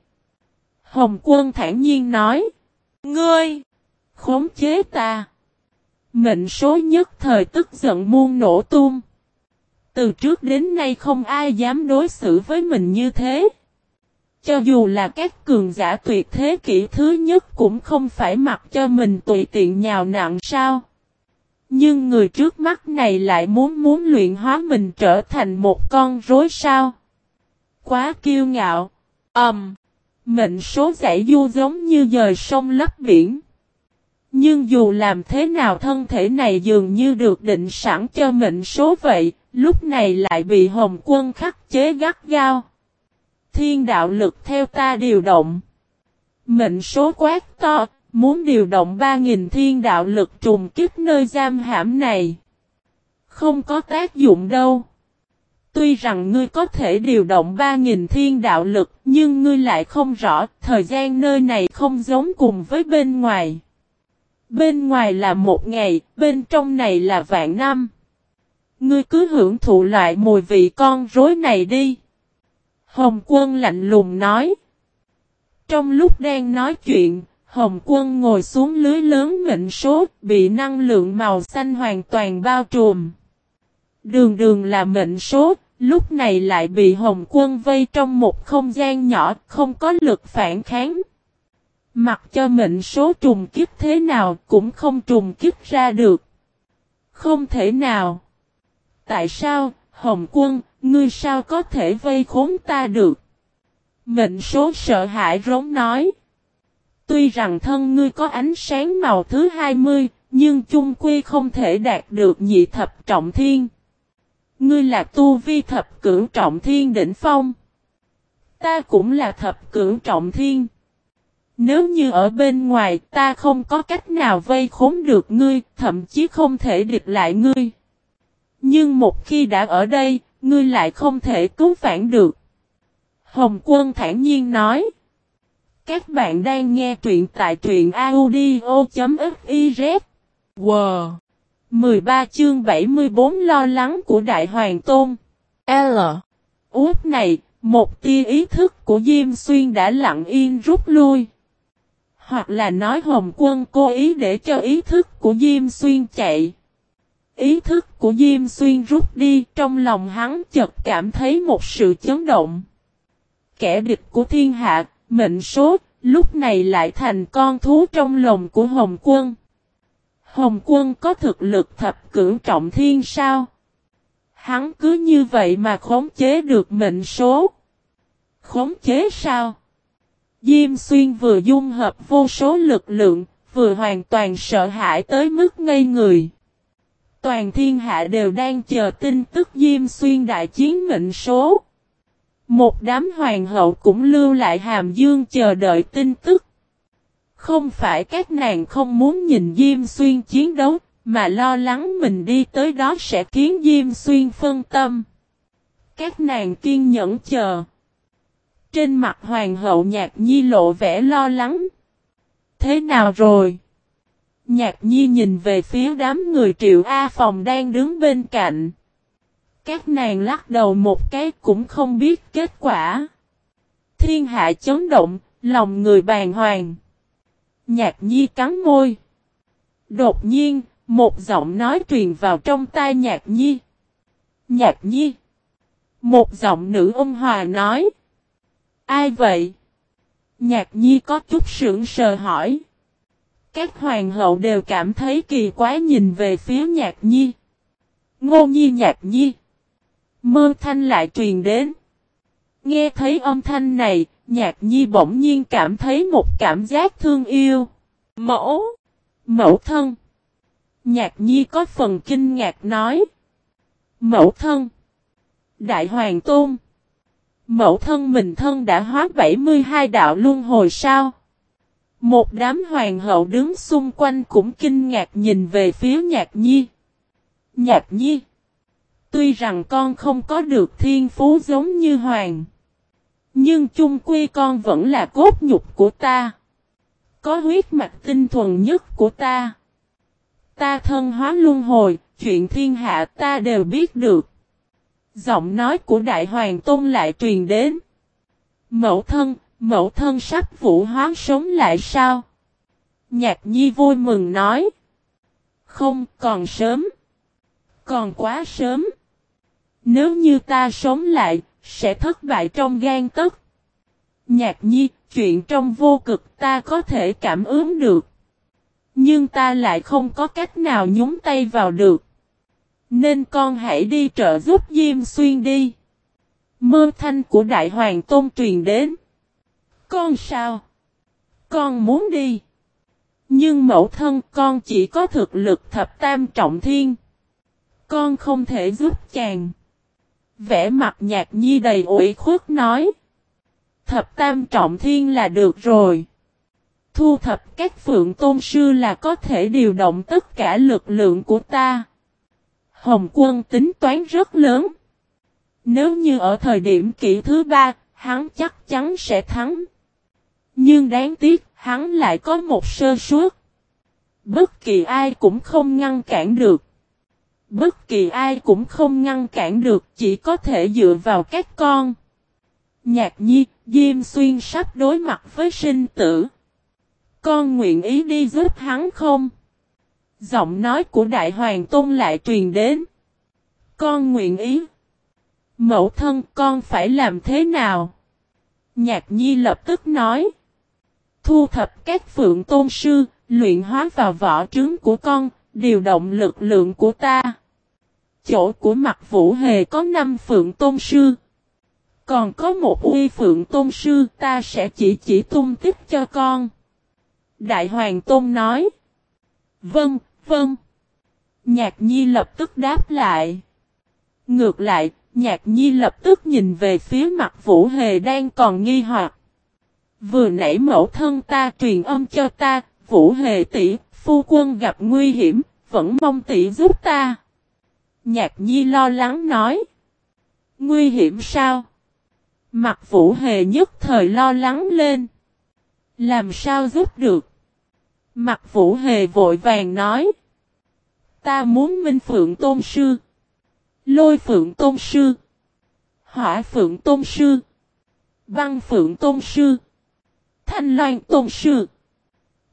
Speaker 1: Hồng quân thản nhiên nói. Ngươi! Khống chế ta! Mệnh số nhất thời tức giận muôn nổ tung. Từ trước đến nay không ai dám đối xử với mình như thế. Cho dù là các cường giả tuyệt thế kỷ thứ nhất cũng không phải mặc cho mình tùy tiện nhào nặng sao. Nhưng người trước mắt này lại muốn muốn luyện hóa mình trở thành một con rối sao. Quá kiêu ngạo. Ẩm. Um, mệnh số giải du giống như dời sông lấp biển. Nhưng dù làm thế nào thân thể này dường như được định sẵn cho mệnh số vậy, lúc này lại bị hồng quân khắc chế gắt gao. Thiên đạo lực theo ta điều động. Mệnh số quát to, muốn điều động 3.000 thiên đạo lực trùng kích nơi giam hãm này. Không có tác dụng đâu. Tuy rằng ngươi có thể điều động 3.000 thiên đạo lực, nhưng ngươi lại không rõ thời gian nơi này không giống cùng với bên ngoài. Bên ngoài là một ngày, bên trong này là vạn năm. Ngươi cứ hưởng thụ lại mùi vị con rối này đi. Hồng quân lạnh lùng nói. Trong lúc đang nói chuyện, Hồng quân ngồi xuống lưới lớn mệnh số, bị năng lượng màu xanh hoàn toàn bao trùm. Đường đường là mệnh số, lúc này lại bị Hồng quân vây trong một không gian nhỏ, không có lực phản kháng. Mặc cho mệnh số trùng kiếp thế nào cũng không trùng kiếp ra được. Không thể nào. Tại sao, Hồng quân, ngươi sao có thể vây khốn ta được? Mệnh số sợ hãi rống nói. Tuy rằng thân ngươi có ánh sáng màu thứ 20, nhưng chung quy không thể đạt được nhị thập trọng thiên. Ngươi là tu vi thập cửu trọng thiên đỉnh phong. Ta cũng là thập cửu trọng thiên. Nếu như ở bên ngoài ta không có cách nào vây khốn được ngươi, thậm chí không thể địch lại ngươi. Nhưng một khi đã ở đây, ngươi lại không thể cứu phản được. Hồng quân thản nhiên nói. Các bạn đang nghe truyện tại truyện audio.fiz. Wow! 13 chương 74 lo lắng của Đại Hoàng Tôn. L. Út này, một tia ý thức của Diêm Xuyên đã lặng yên rút lui. Hoặc là nói Hồng Quân cố ý để cho ý thức của Diêm Xuyên chạy. Ý thức của Diêm Xuyên rút đi trong lòng hắn chợt cảm thấy một sự chấn động. Kẻ địch của thiên hạ, mệnh số, lúc này lại thành con thú trong lòng của Hồng Quân. Hồng Quân có thực lực thập cửu trọng thiên sao? Hắn cứ như vậy mà khống chế được mệnh số. Khống chế sao? Diêm Xuyên vừa dung hợp vô số lực lượng, vừa hoàn toàn sợ hãi tới mức ngây người. Toàn thiên hạ đều đang chờ tin tức Diêm Xuyên đại chiến mệnh số. Một đám hoàng hậu cũng lưu lại hàm dương chờ đợi tin tức. Không phải các nàng không muốn nhìn Diêm Xuyên chiến đấu, mà lo lắng mình đi tới đó sẽ khiến Diêm Xuyên phân tâm. Các nàng kiên nhẫn chờ. Trên mặt hoàng hậu nhạc nhi lộ vẻ lo lắng. Thế nào rồi? Nhạc nhi nhìn về phía đám người triệu A phòng đang đứng bên cạnh. Các nàng lắc đầu một cái cũng không biết kết quả. Thiên hạ chấn động, lòng người bàng hoàng. Nhạc nhi cắn môi. Đột nhiên, một giọng nói truyền vào trong tai nhạc nhi. Nhạc nhi. Một giọng nữ ông hòa nói. Ai vậy? Nhạc nhi có chút sững sờ hỏi. Các hoàng hậu đều cảm thấy kỳ quái nhìn về phía nhạc nhi. Ngô nhi nhạc nhi. Mơ thanh lại truyền đến. Nghe thấy âm thanh này, nhạc nhi bỗng nhiên cảm thấy một cảm giác thương yêu. Mẫu. Mẫu thân. Nhạc nhi có phần kinh ngạc nói. Mẫu thân. Đại Hoàng Tôn. Mẫu thân mình thân đã hóa 72 đạo luân hồi sao? Một đám hoàng hậu đứng xung quanh cũng kinh ngạc nhìn về phía nhạc nhi. Nhạc nhi. Tuy rằng con không có được thiên phú giống như hoàng. Nhưng chung quy con vẫn là cốt nhục của ta. Có huyết mạch tinh thuần nhất của ta. Ta thân hóa luân hồi, chuyện thiên hạ ta đều biết được. Giọng nói của Đại Hoàng Tôn lại truyền đến. Mẫu thân, mẫu thân sắp vũ hóa sống lại sao? Nhạc nhi vui mừng nói. Không, còn sớm. Còn quá sớm. Nếu như ta sống lại, sẽ thất bại trong gan tức. Nhạc nhi, chuyện trong vô cực ta có thể cảm ứng được. Nhưng ta lại không có cách nào nhúng tay vào được. Nên con hãy đi trợ giúp Diêm Xuyên đi. Mơ thanh của Đại Hoàng Tôn truyền đến. Con sao? Con muốn đi. Nhưng mẫu thân con chỉ có thực lực thập tam trọng thiên. Con không thể giúp chàng. Vẽ mặt nhạc nhi đầy ủi khuất nói. Thập tam trọng thiên là được rồi. Thu thập các phượng tôn sư là có thể điều động tất cả lực lượng của ta. Hồng quân tính toán rất lớn. Nếu như ở thời điểm kỷ thứ ba, hắn chắc chắn sẽ thắng. Nhưng đáng tiếc, hắn lại có một sơ suất. Bất kỳ ai cũng không ngăn cản được. Bất kỳ ai cũng không ngăn cản được, chỉ có thể dựa vào các con. Nhạc nhi, Diêm Xuyên sắp đối mặt với sinh tử. Con nguyện ý đi giúp hắn không? Giọng nói của Đại Hoàng Tôn lại truyền đến. Con nguyện ý. Mẫu thân con phải làm thế nào? Nhạc nhi lập tức nói. Thu thập các phượng tôn sư, luyện hóa vào vỏ trứng của con, điều động lực lượng của ta. Chỗ của mặt vũ hề có năm phượng tôn sư. Còn có một uy phượng tôn sư ta sẽ chỉ chỉ tung tích cho con. Đại hoàng tôn nói. Vâng, vâng. Nhạc nhi lập tức đáp lại. Ngược lại, nhạc nhi lập tức nhìn về phía mặt vũ hề đang còn nghi hoặc. Vừa nãy mẫu thân ta truyền âm cho ta, vũ hề tỷ, phu quân gặp nguy hiểm, vẫn mong tỷ giúp ta. Nhạc nhi lo lắng nói. Nguy hiểm sao? Mặt vũ hề nhất thời lo lắng lên. Làm sao giúp được? Mặt vũ hề vội vàng nói. Ta muốn minh phượng tôn sư. Lôi phượng tôn sư. Hỏa phượng tôn sư. văn phượng tôn sư. Thanh loan tôn sư.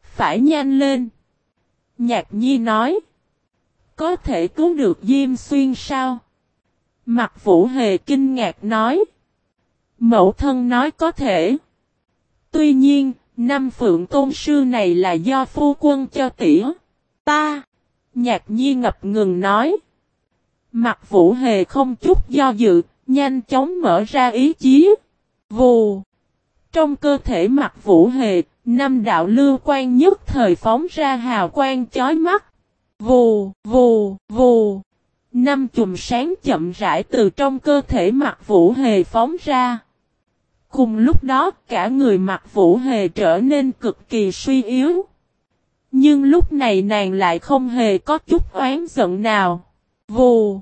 Speaker 1: Phải nhanh lên. Nhạc nhi nói. Có thể cứu được Diêm Xuyên sao? Mặt vũ hề kinh ngạc nói. Mẫu thân nói có thể. Tuy nhiên, năm phượng tôn sư này là do phu quân cho tỉa. Ta. Nhạc nhi ngập ngừng nói. Mặt vũ hề không chút do dự, nhanh chóng mở ra ý chí. Vù. Trong cơ thể mặt vũ hề, năm đạo lưu quan nhất thời phóng ra hào quang chói mắt. Vù, vù, vù. Năm chùm sáng chậm rãi từ trong cơ thể mặt vũ hề phóng ra. Cùng lúc đó cả người mặt vũ hề trở nên cực kỳ suy yếu. Nhưng lúc này nàng lại không hề có chút oán giận nào. Vù!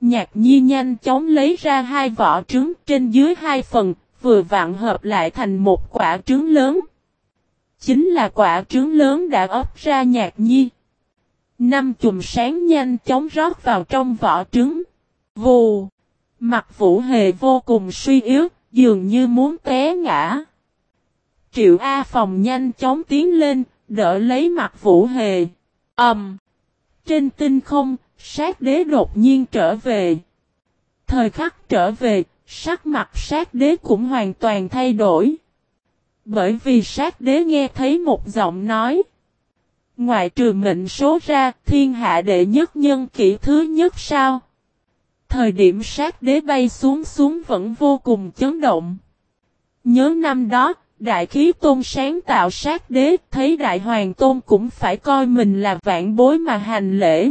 Speaker 1: Nhạc nhi nhanh chóng lấy ra hai vỏ trứng trên dưới hai phần, vừa vặn hợp lại thành một quả trứng lớn. Chính là quả trứng lớn đã ấp ra nhạc nhi. Năm chùm sáng nhanh chóng rót vào trong vỏ trứng. Vù! Mặt vũ hề vô cùng suy yếu, dường như muốn té ngã. Triệu A Phòng nhanh chóng tiến lên, đỡ lấy mặt vũ hề. ầm, Um, trên tinh không, sát đế đột nhiên trở về. Thời khắc trở về, sắc mặt sát đế cũng hoàn toàn thay đổi. Bởi vì sát đế nghe thấy một giọng nói. Ngoài trừ mệnh số ra, thiên hạ đệ nhất nhân kỹ thứ nhất sao? Thời điểm sát đế bay xuống xuống vẫn vô cùng chấn động. Nhớ năm đó, đại khí tôn sáng tạo sát đế, thấy đại hoàng tôn cũng phải coi mình là vạn bối mà hành lễ.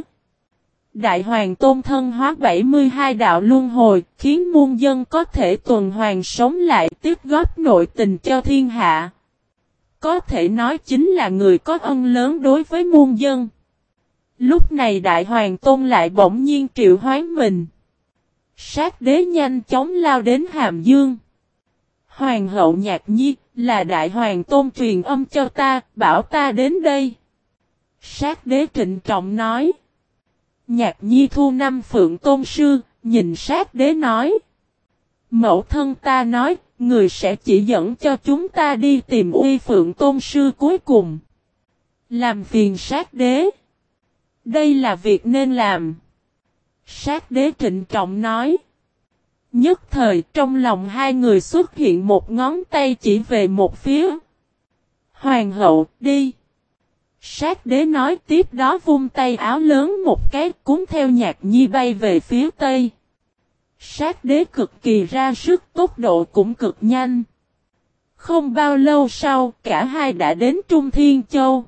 Speaker 1: Đại hoàng tôn thân hóa 72 đạo luân hồi, khiến muôn dân có thể tuần hoàn sống lại tiếp góp nội tình cho thiên hạ. Có thể nói chính là người có ân lớn đối với muôn dân. Lúc này đại hoàng tôn lại bỗng nhiên triệu hoán mình. Sát đế nhanh chóng lao đến Hàm Dương. Hoàng hậu nhạc nhi là đại hoàng tôn truyền âm cho ta, bảo ta đến đây. Sát đế trịnh trọng nói. Nhạc nhi thu năm phượng tôn sư, nhìn sát đế nói. Mẫu thân ta nói, người sẽ chỉ dẫn cho chúng ta đi tìm uy phượng tôn sư cuối cùng. Làm phiền sát đế. Đây là việc nên làm. Sát đế trịnh trọng nói. Nhất thời trong lòng hai người xuất hiện một ngón tay chỉ về một phía. Hoàng hậu, đi. Sát đế nói tiếp đó vung tay áo lớn một cái cuốn theo nhạc nhi bay về phía tây. Sát đế cực kỳ ra sức tốc độ cũng cực nhanh. Không bao lâu sau cả hai đã đến Trung Thiên Châu.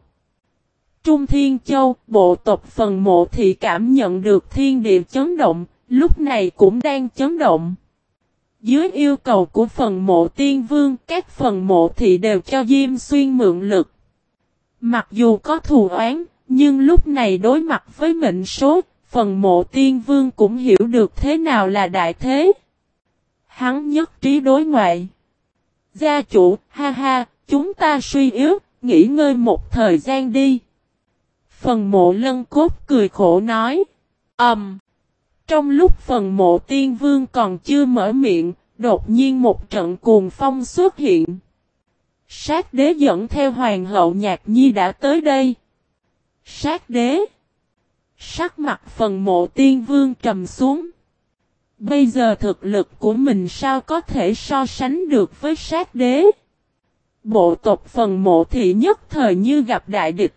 Speaker 1: Trung Thiên Châu, bộ tộc phần mộ thì cảm nhận được thiên địa chấn động, lúc này cũng đang chấn động. Dưới yêu cầu của phần mộ tiên vương, các phần mộ thị đều cho Diêm Xuyên mượn lực. Mặc dù có thù oán, nhưng lúc này đối mặt với mệnh số, phần mộ tiên vương cũng hiểu được thế nào là đại thế. Hắn nhất trí đối ngoại. Gia chủ, ha ha, chúng ta suy yếu, nghỉ ngơi một thời gian đi. Phần mộ lân cốt cười khổ nói. Ẩm. Um, trong lúc phần mộ tiên vương còn chưa mở miệng, đột nhiên một trận cuồng phong xuất hiện. Sát đế dẫn theo hoàng hậu nhạc nhi đã tới đây. Sát đế. Sắc mặt phần mộ tiên vương trầm xuống. Bây giờ thực lực của mình sao có thể so sánh được với sát đế? Bộ tộc phần mộ thị nhất thời như gặp đại địch.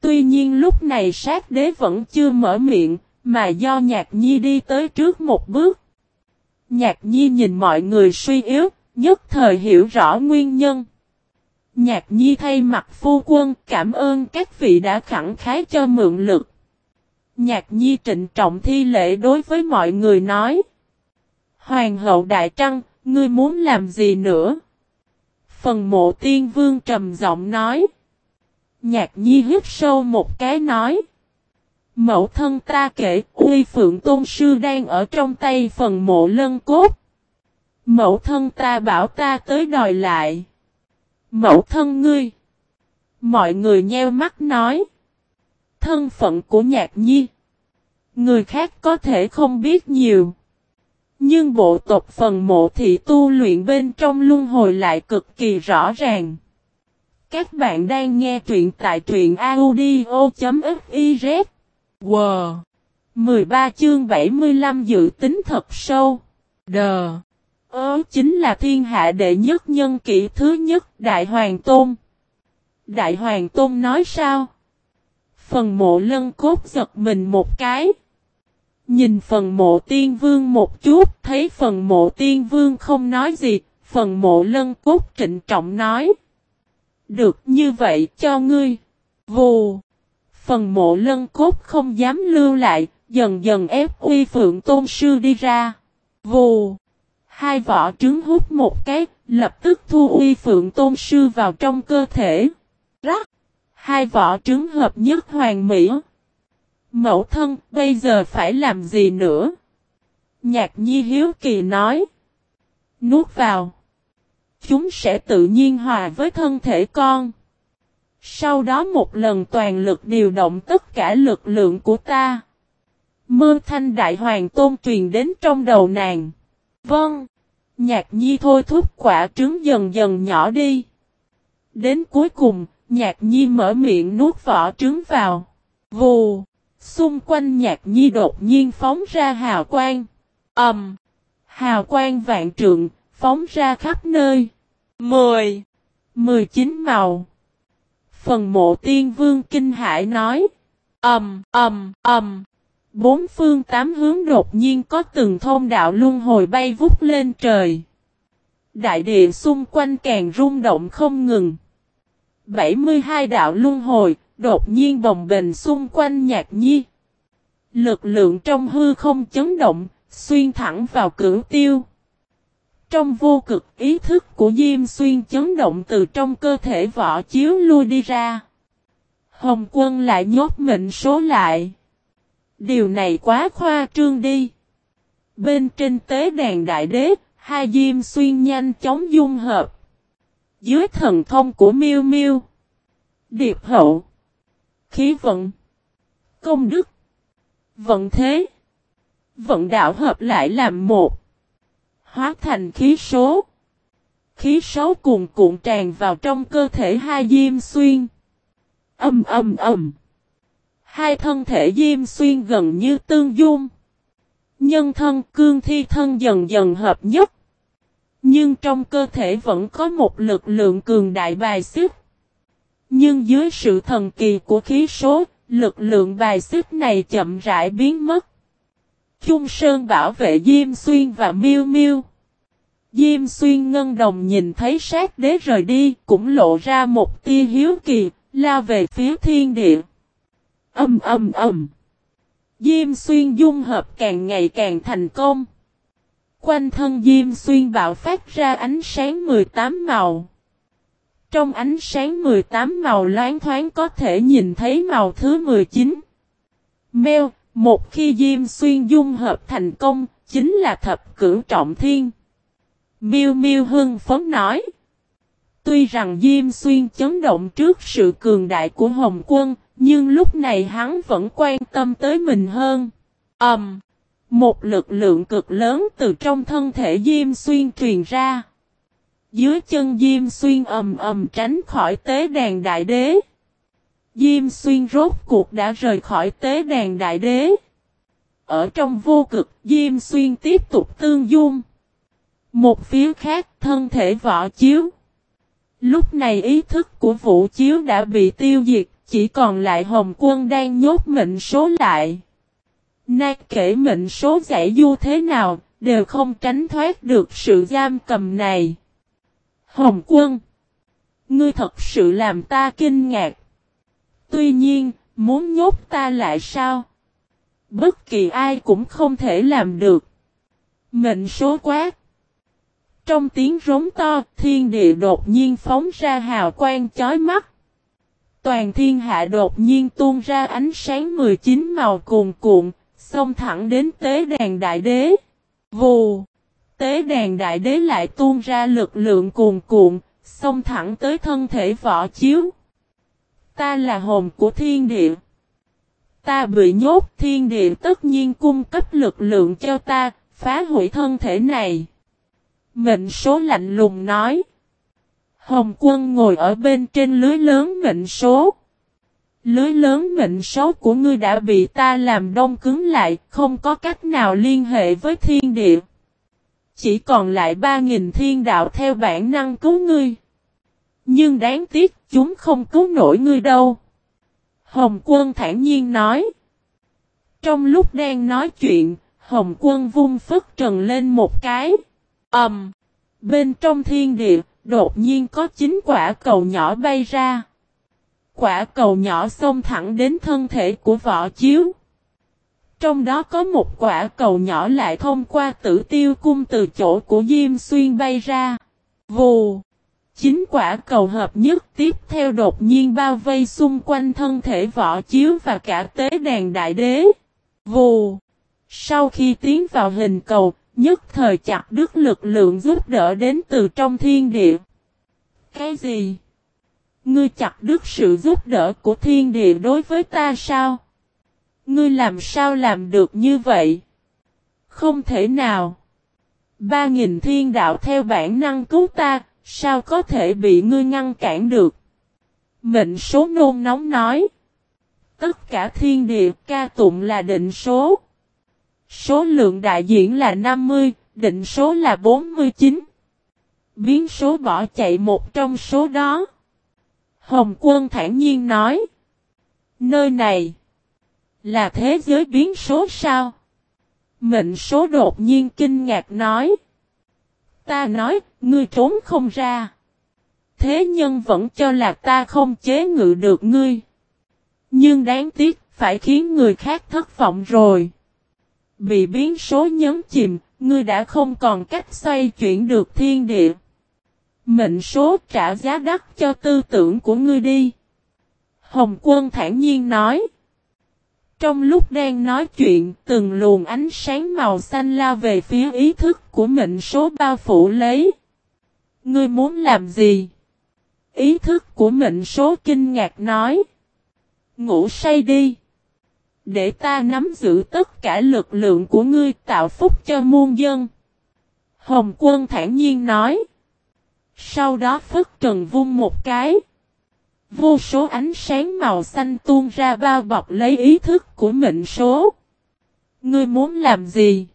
Speaker 1: Tuy nhiên lúc này sát đế vẫn chưa mở miệng, mà do nhạc nhi đi tới trước một bước. Nhạc nhi nhìn mọi người suy yếu, nhất thời hiểu rõ nguyên nhân. Nhạc nhi thay mặt phu quân cảm ơn các vị đã khẳng khái cho mượn lực. Nhạc nhi trịnh trọng thi lễ đối với mọi người nói. Hoàng hậu Đại Trăng, ngươi muốn làm gì nữa? Phần mộ tiên vương trầm giọng nói. Nhạc nhi hít sâu một cái nói. Mẫu thân ta kể, uy phượng tôn sư đang ở trong tay phần mộ lân cốt. Mẫu thân ta bảo ta tới đòi lại. Mẫu thân ngươi. Mọi người nheo mắt nói. Thân phận của nhạc nhi. Người khác có thể không biết nhiều. Nhưng bộ tộc phần mộ thị tu luyện bên trong luân hồi lại cực kỳ rõ ràng. Các bạn đang nghe truyện tại truyện audio.fiz. Wow! 13 chương 75 dự tính thật sâu. Đờ! Ớ chính là thiên hạ đệ nhất nhân kỷ thứ nhất Đại Hoàng Tôn. Đại Hoàng Tôn nói sao? Phần mộ lân cốt giật mình một cái. Nhìn phần mộ tiên vương một chút, thấy phần mộ tiên vương không nói gì, Phần mộ lân cốt trịnh trọng nói. Được như vậy cho ngươi. Vù. Phần mộ lân cốt không dám lưu lại, dần dần ép uy phượng tôn sư đi ra. Vù. Hai vỏ trứng hút một cái, lập tức thu uy phượng tôn sư vào trong cơ thể. Rắc. Hai vỏ trứng hợp nhất hoàn mỹ. Mẫu thân, bây giờ phải làm gì nữa? Nhạc nhi hiếu kỳ nói. Nuốt vào. Chúng sẽ tự nhiên hòa với thân thể con. Sau đó một lần toàn lực điều động tất cả lực lượng của ta. Mơ thanh đại hoàng tôn truyền đến trong đầu nàng. Vâng. Nhạc nhi thôi thúc quả trứng dần dần nhỏ đi. Đến cuối cùng, nhạc nhi mở miệng nuốt vỏ trứng vào. Vù. Xung quanh nhạc nhi đột nhiên phóng ra hào quang. Ẩm. Um, hào quang vạn trượng, phóng ra khắp nơi. Mười. Mười chín màu. Phần mộ tiên vương kinh hải nói. Ẩm, Ẩm, Ẩm. Bốn phương tám hướng đột nhiên có từng thôn đạo luân hồi bay vút lên trời. Đại địa xung quanh càng rung động không ngừng. 72 đạo luân hồi, đột nhiên bồng bềnh xung quanh nhạc nhi. Lực lượng trong hư không chấn động, xuyên thẳng vào cửu tiêu. Trong vô cực ý thức của Diêm Xuyên chấn động từ trong cơ thể võ chiếu lui đi ra. Hồng quân lại nhốt mệnh số lại. Điều này quá khoa trương đi. Bên trên tế đàn đại đế, hai Diêm Xuyên nhanh chóng dung hợp. Dưới thần thông của miêu miêu Điệp hậu. Khí vận. Công đức. Vận thế. Vận đạo hợp lại làm một. Hóa thành khí số. Khí số cuồn cuộn tràn vào trong cơ thể hai diêm xuyên. Âm âm âm. Hai thân thể diêm xuyên gần như tương dung. Nhân thân cương thi thân dần dần hợp nhất. Nhưng trong cơ thể vẫn có một lực lượng cường đại bài xích. Nhưng dưới sự thần kỳ của khí số, lực lượng bài xích này chậm rãi biến mất. Trung Sơn bảo vệ Diêm Xuyên và Miêu Miêu. Diêm Xuyên ngân đồng nhìn thấy sát đế rời đi, cũng lộ ra một tia hiếu kỳ, la về phía thiên địa. Âm âm âm. Diêm Xuyên dung hợp càng ngày càng thành công. Quanh thân Diêm Xuyên bạo phát ra ánh sáng 18 màu. Trong ánh sáng 18 màu loáng thoáng có thể nhìn thấy màu thứ 19. Mèo, một khi Diêm Xuyên dung hợp thành công, chính là thập cửu trọng thiên. Miêu Miêu hưng phấn nói. Tuy rằng Diêm Xuyên chấn động trước sự cường đại của Hồng Quân, nhưng lúc này hắn vẫn quan tâm tới mình hơn. Ầm. Um, một lực lượng cực lớn từ trong thân thể Diêm Xuyên truyền ra. Dưới chân Diêm Xuyên ầm ầm tránh khỏi tế đàn đại đế. Diêm Xuyên rốt cuộc đã rời khỏi tế đàn đại đế. Ở trong vô cực, Diêm Xuyên tiếp tục tương dung. Một phía khác, thân thể võ chiếu. Lúc này ý thức của vũ chiếu đã bị tiêu diệt, chỉ còn lại Hồng Quân đang nhốt mệnh số lại. Nay kể mệnh số giải du thế nào, đều không tránh thoát được sự giam cầm này. Hồng quân. Ngươi thật sự làm ta kinh ngạc. Tuy nhiên, muốn nhốt ta lại sao? Bất kỳ ai cũng không thể làm được. Mệnh số quát. Trong tiếng rống to, thiên địa đột nhiên phóng ra hào quang chói mắt. Toàn thiên hạ đột nhiên tuôn ra ánh sáng 19 màu cuồn cuộn, xông thẳng đến tế đàn đại đế. Vù! Tế đàn đại đế lại tuôn ra lực lượng cuồn cuộn, xông thẳng tới thân thể võ chiếu. Ta là hồn của thiên địa. Ta bị nhốt thiên địa tất nhiên cung cấp lực lượng cho ta, phá hủy thân thể này. Mệnh số lạnh lùng nói. Hồng quân ngồi ở bên trên lưới lớn mệnh số. Lưới lớn mệnh số của ngươi đã bị ta làm đông cứng lại, không có cách nào liên hệ với thiên địa. Chỉ còn lại ba nghìn thiên đạo theo bản năng cứu ngươi. Nhưng đáng tiếc chúng không cứu nổi ngươi đâu. Hồng quân thản nhiên nói. Trong lúc đang nói chuyện, Hồng quân vung phất trần lên một cái. Ẩm. Um, Bên trong thiên địa, đột nhiên có chín quả cầu nhỏ bay ra. Quả cầu nhỏ xông thẳng đến thân thể của võ chiếu. Trong đó có một quả cầu nhỏ lại thông qua tử tiêu cung từ chỗ của Diêm Xuyên bay ra. Vù! Chính quả cầu hợp nhất tiếp theo đột nhiên bao vây xung quanh thân thể võ chiếu và cả tế đàn đại đế. Vù! Sau khi tiến vào hình cầu, nhất thời chặt đứt lực lượng giúp đỡ đến từ trong thiên địa. Cái gì? Ngươi chặt đứt sự giúp đỡ của thiên địa đối với ta sao? Ngươi làm sao làm được như vậy? Không thể nào. Ba nghìn thiên đạo theo bản năng cứu ta, sao có thể bị ngươi ngăn cản được? Mệnh số nôn nóng nói. Tất cả thiên địa ca tụng là định số. Số lượng đại diện là 50, định số là 49. Biến số bỏ chạy một trong số đó. Hồng quân thản nhiên nói. Nơi này là thế giới biến số sao? Mệnh số đột nhiên kinh ngạc nói. Ta nói, ngươi trốn không ra. Thế nhân vẫn cho là ta không chế ngự được ngươi. Nhưng đáng tiếc, phải khiến người khác thất vọng rồi. Bị biến số nhấn chìm, ngươi đã không còn cách xoay chuyển được thiên địa. Mệnh số trả giá đắt cho tư tưởng của ngươi đi. Hồng quân thản nhiên nói. Trong lúc đang nói chuyện, từng luồng ánh sáng màu xanh lao về phía ý thức của mệnh số bao phủ lấy. Ngươi muốn làm gì? Ý thức của mệnh số kinh ngạc nói. Ngủ say đi. Để ta nắm giữ tất cả lực lượng của ngươi tạo phúc cho muôn dân. Hồng quân thản nhiên nói. Sau đó phất trần vung một cái. Vô số ánh sáng màu xanh tuôn ra bao bọc lấy ý thức của mệnh số. Ngươi muốn làm gì?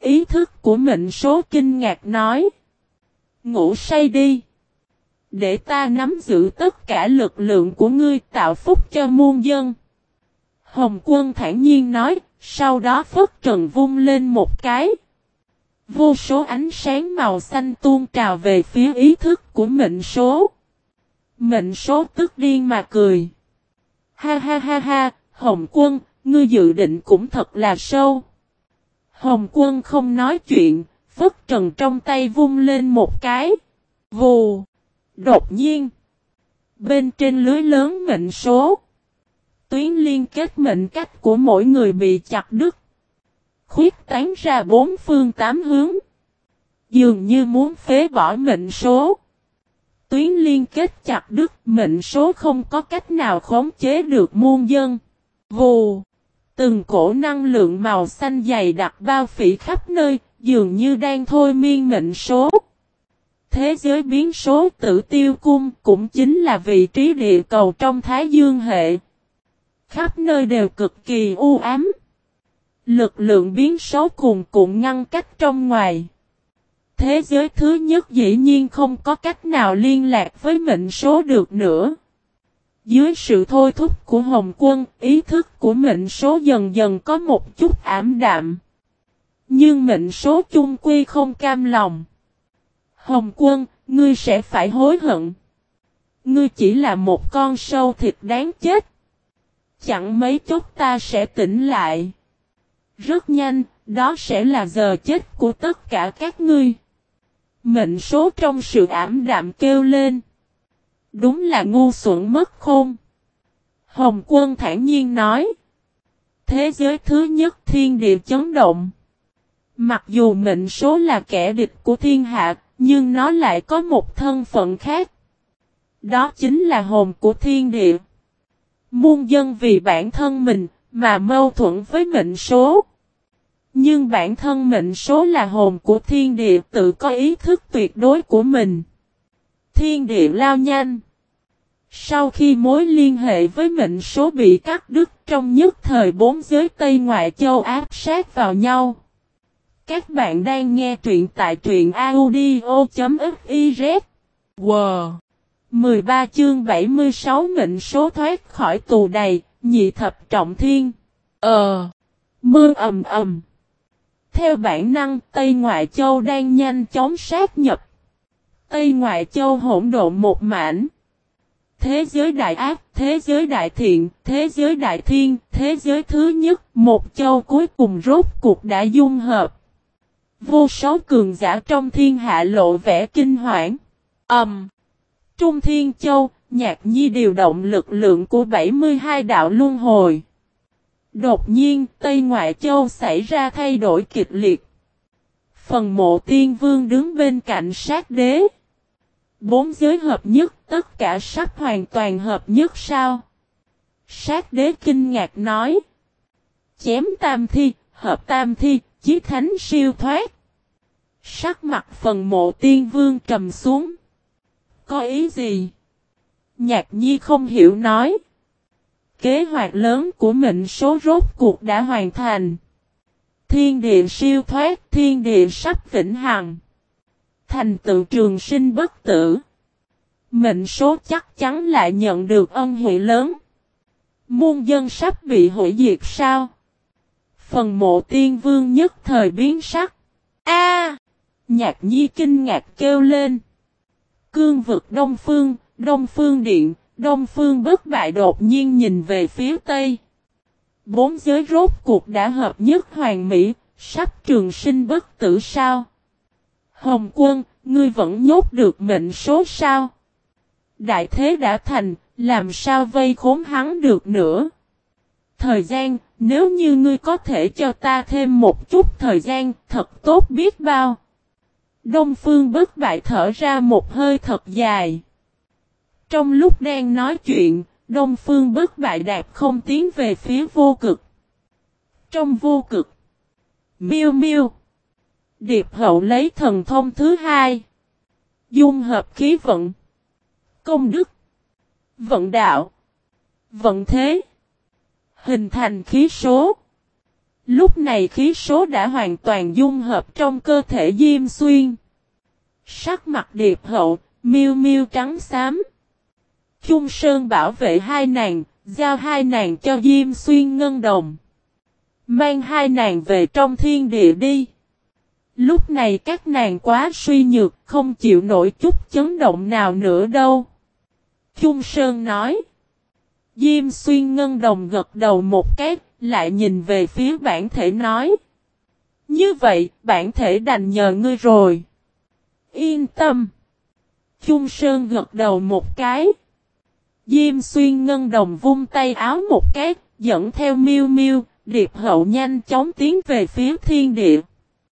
Speaker 1: Ý thức của mệnh số kinh ngạc nói. Ngủ say đi. Để ta nắm giữ tất cả lực lượng của ngươi tạo phúc cho muôn dân. Hồng quân thản nhiên nói, sau đó phất trần vung lên một cái. Vô số ánh sáng màu xanh tuôn trào về phía ý thức của mệnh số. Mệnh số tức điên mà cười. Ha ha ha ha, Hồng quân, ngươi dự định cũng thật là sâu. Hồng quân không nói chuyện, phất trần trong tay vung lên một cái. Vù. Đột nhiên. Bên trên lưới lớn mệnh số. Tuyến liên kết mệnh cách của mỗi người bị chặt đứt. Khuyết tán ra bốn phương tám hướng. Dường như muốn phế bỏ mệnh số. Tuyến liên kết chặt đứt mệnh số không có cách nào khống chế được muôn dân. Vù. Từng cổ năng lượng màu xanh dày đặc bao phỉ khắp nơi, dường như đang thôi miên mệnh số. Thế giới biến số tử tiêu cung cũng chính là vị trí địa cầu trong Thái Dương hệ. Khắp nơi đều cực kỳ u ám. Lực lượng biến số cùng cũng ngăn cách trong ngoài. Thế giới thứ nhất dĩ nhiên không có cách nào liên lạc với mệnh số được nữa. Dưới sự thôi thúc của Hồng Quân, ý thức của mệnh số dần dần có một chút ảm đạm. Nhưng mệnh số chung quy không cam lòng. Hồng Quân, ngươi sẽ phải hối hận. Ngươi chỉ là một con sâu thịt đáng chết. Chẳng mấy chốc ta sẽ tỉnh lại. Rất nhanh, đó sẽ là giờ chết của tất cả các ngươi. Mệnh số trong sự ảm đạm kêu lên. Đúng là ngu xuẩn mất khôn. Hồng quân thản nhiên nói. Thế giới thứ nhất thiên địa chấn động. Mặc dù mệnh số là kẻ địch của thiên hạ, nhưng nó lại có một thân phận khác. Đó chính là hồn của thiên địa. Muôn dân vì bản thân mình, mà mâu thuẫn với mệnh số. Nhưng bản thân mệnh số là hồn của thiên địa tự có ý thức tuyệt đối của mình. Thiên địa lao nhanh. Sau khi mối liên hệ với mệnh số bị cắt đứt trong nhất thời bốn giới Tây Ngoại Châu áp sát vào nhau. Các bạn đang nghe truyện tại truyện audio.fiz. Wow! 13 chương 76 mệnh số thoát khỏi tù đầy, nhị thập trọng thiên. Ờ! Mưa ầm ầm. theo bản năng Tây Ngoại Châu đang nhanh chóng sát nhập. Tây Ngoại Châu hỗn độn một mảnh. Thế giới đại ác, thế giới đại thiện, thế giới đại thiên, thế giới thứ nhất, một châu cuối cùng rốt cuộc đã dung hợp. Vô số cường giả trong thiên hạ lộ vẻ kinh hoảng. ầm, Um, Trung Thiên Châu, Nhạc Nhi điều động lực lượng của 72 đạo luân hồi. Đột nhiên, Tây Ngoại Châu xảy ra thay đổi kịch liệt. Phần mộ tiên vương đứng bên cạnh sát đế. Bốn giới hợp nhất, tất cả sắp hoàn toàn hợp nhất sao? Sát đế kinh ngạc nói. Chém tam thi, hợp tam thi, chí thánh siêu thoát. Sắc mặt phần mộ tiên vương trầm xuống. Có ý gì? Nhạc nhi không hiểu nói. Kế hoạch lớn của mệnh số rốt cuộc đã hoàn thành. Thiên địa siêu thoát, thiên địa sắp vĩnh hằng. Thành tựu trường sinh bất tử. Mệnh số chắc chắn lại nhận được ân huệ lớn. Muôn dân sắp bị hủy diệt sao? Phần mộ tiên vương nhất thời biến sắc. A! nhạc nhi kinh ngạc kêu lên. Cương vực Đông Phương, Đông Phương Điện, Đông Phương bất bại đột nhiên nhìn về phía Tây. Bốn giới rốt cuộc đã hợp nhất hoàng mỹ, sắp trường sinh bất tử sao? Hồng quân, ngươi vẫn nhốt được mệnh số sao? Đại thế đã thành, làm sao vây khốn hắn được nữa? Thời gian, nếu như ngươi có thể cho ta thêm một chút thời gian, thật tốt biết bao. Đông Phương bất bại thở ra một hơi thật dài. Trong lúc đang nói chuyện, Đông Phương bất bại đạp không tiến về phía vô cực. Trong vô cực, miêu miêu, điệp hậu lấy thần thông thứ hai, dung hợp khí vận, công đức, vận đạo, vận thế, hình thành khí số. Lúc này khí số đã hoàn toàn dung hợp trong cơ thể Diêm Xuyên. Sắc mặt điệp hậu, miêu miêu trắng xám. Trung Sơn bảo vệ hai nàng, giao hai nàng cho Diêm Xuyên Ngân Đồng. Mang hai nàng về trong thiên địa đi. Lúc này các nàng quá suy nhược, không chịu nổi chút chấn động nào nữa đâu. Trung Sơn nói. Diêm Xuyên Ngân Đồng gật đầu một cái, lại nhìn về phía bản thể nói. Như vậy, bản thể đành nhờ ngươi rồi. Yên tâm. Trung Sơn gật đầu một cái. Diêm xuyên ngân đồng vung tay áo một cái, dẫn theo miêu miêu, điệp hậu nhanh chóng tiến về phía thiên địa.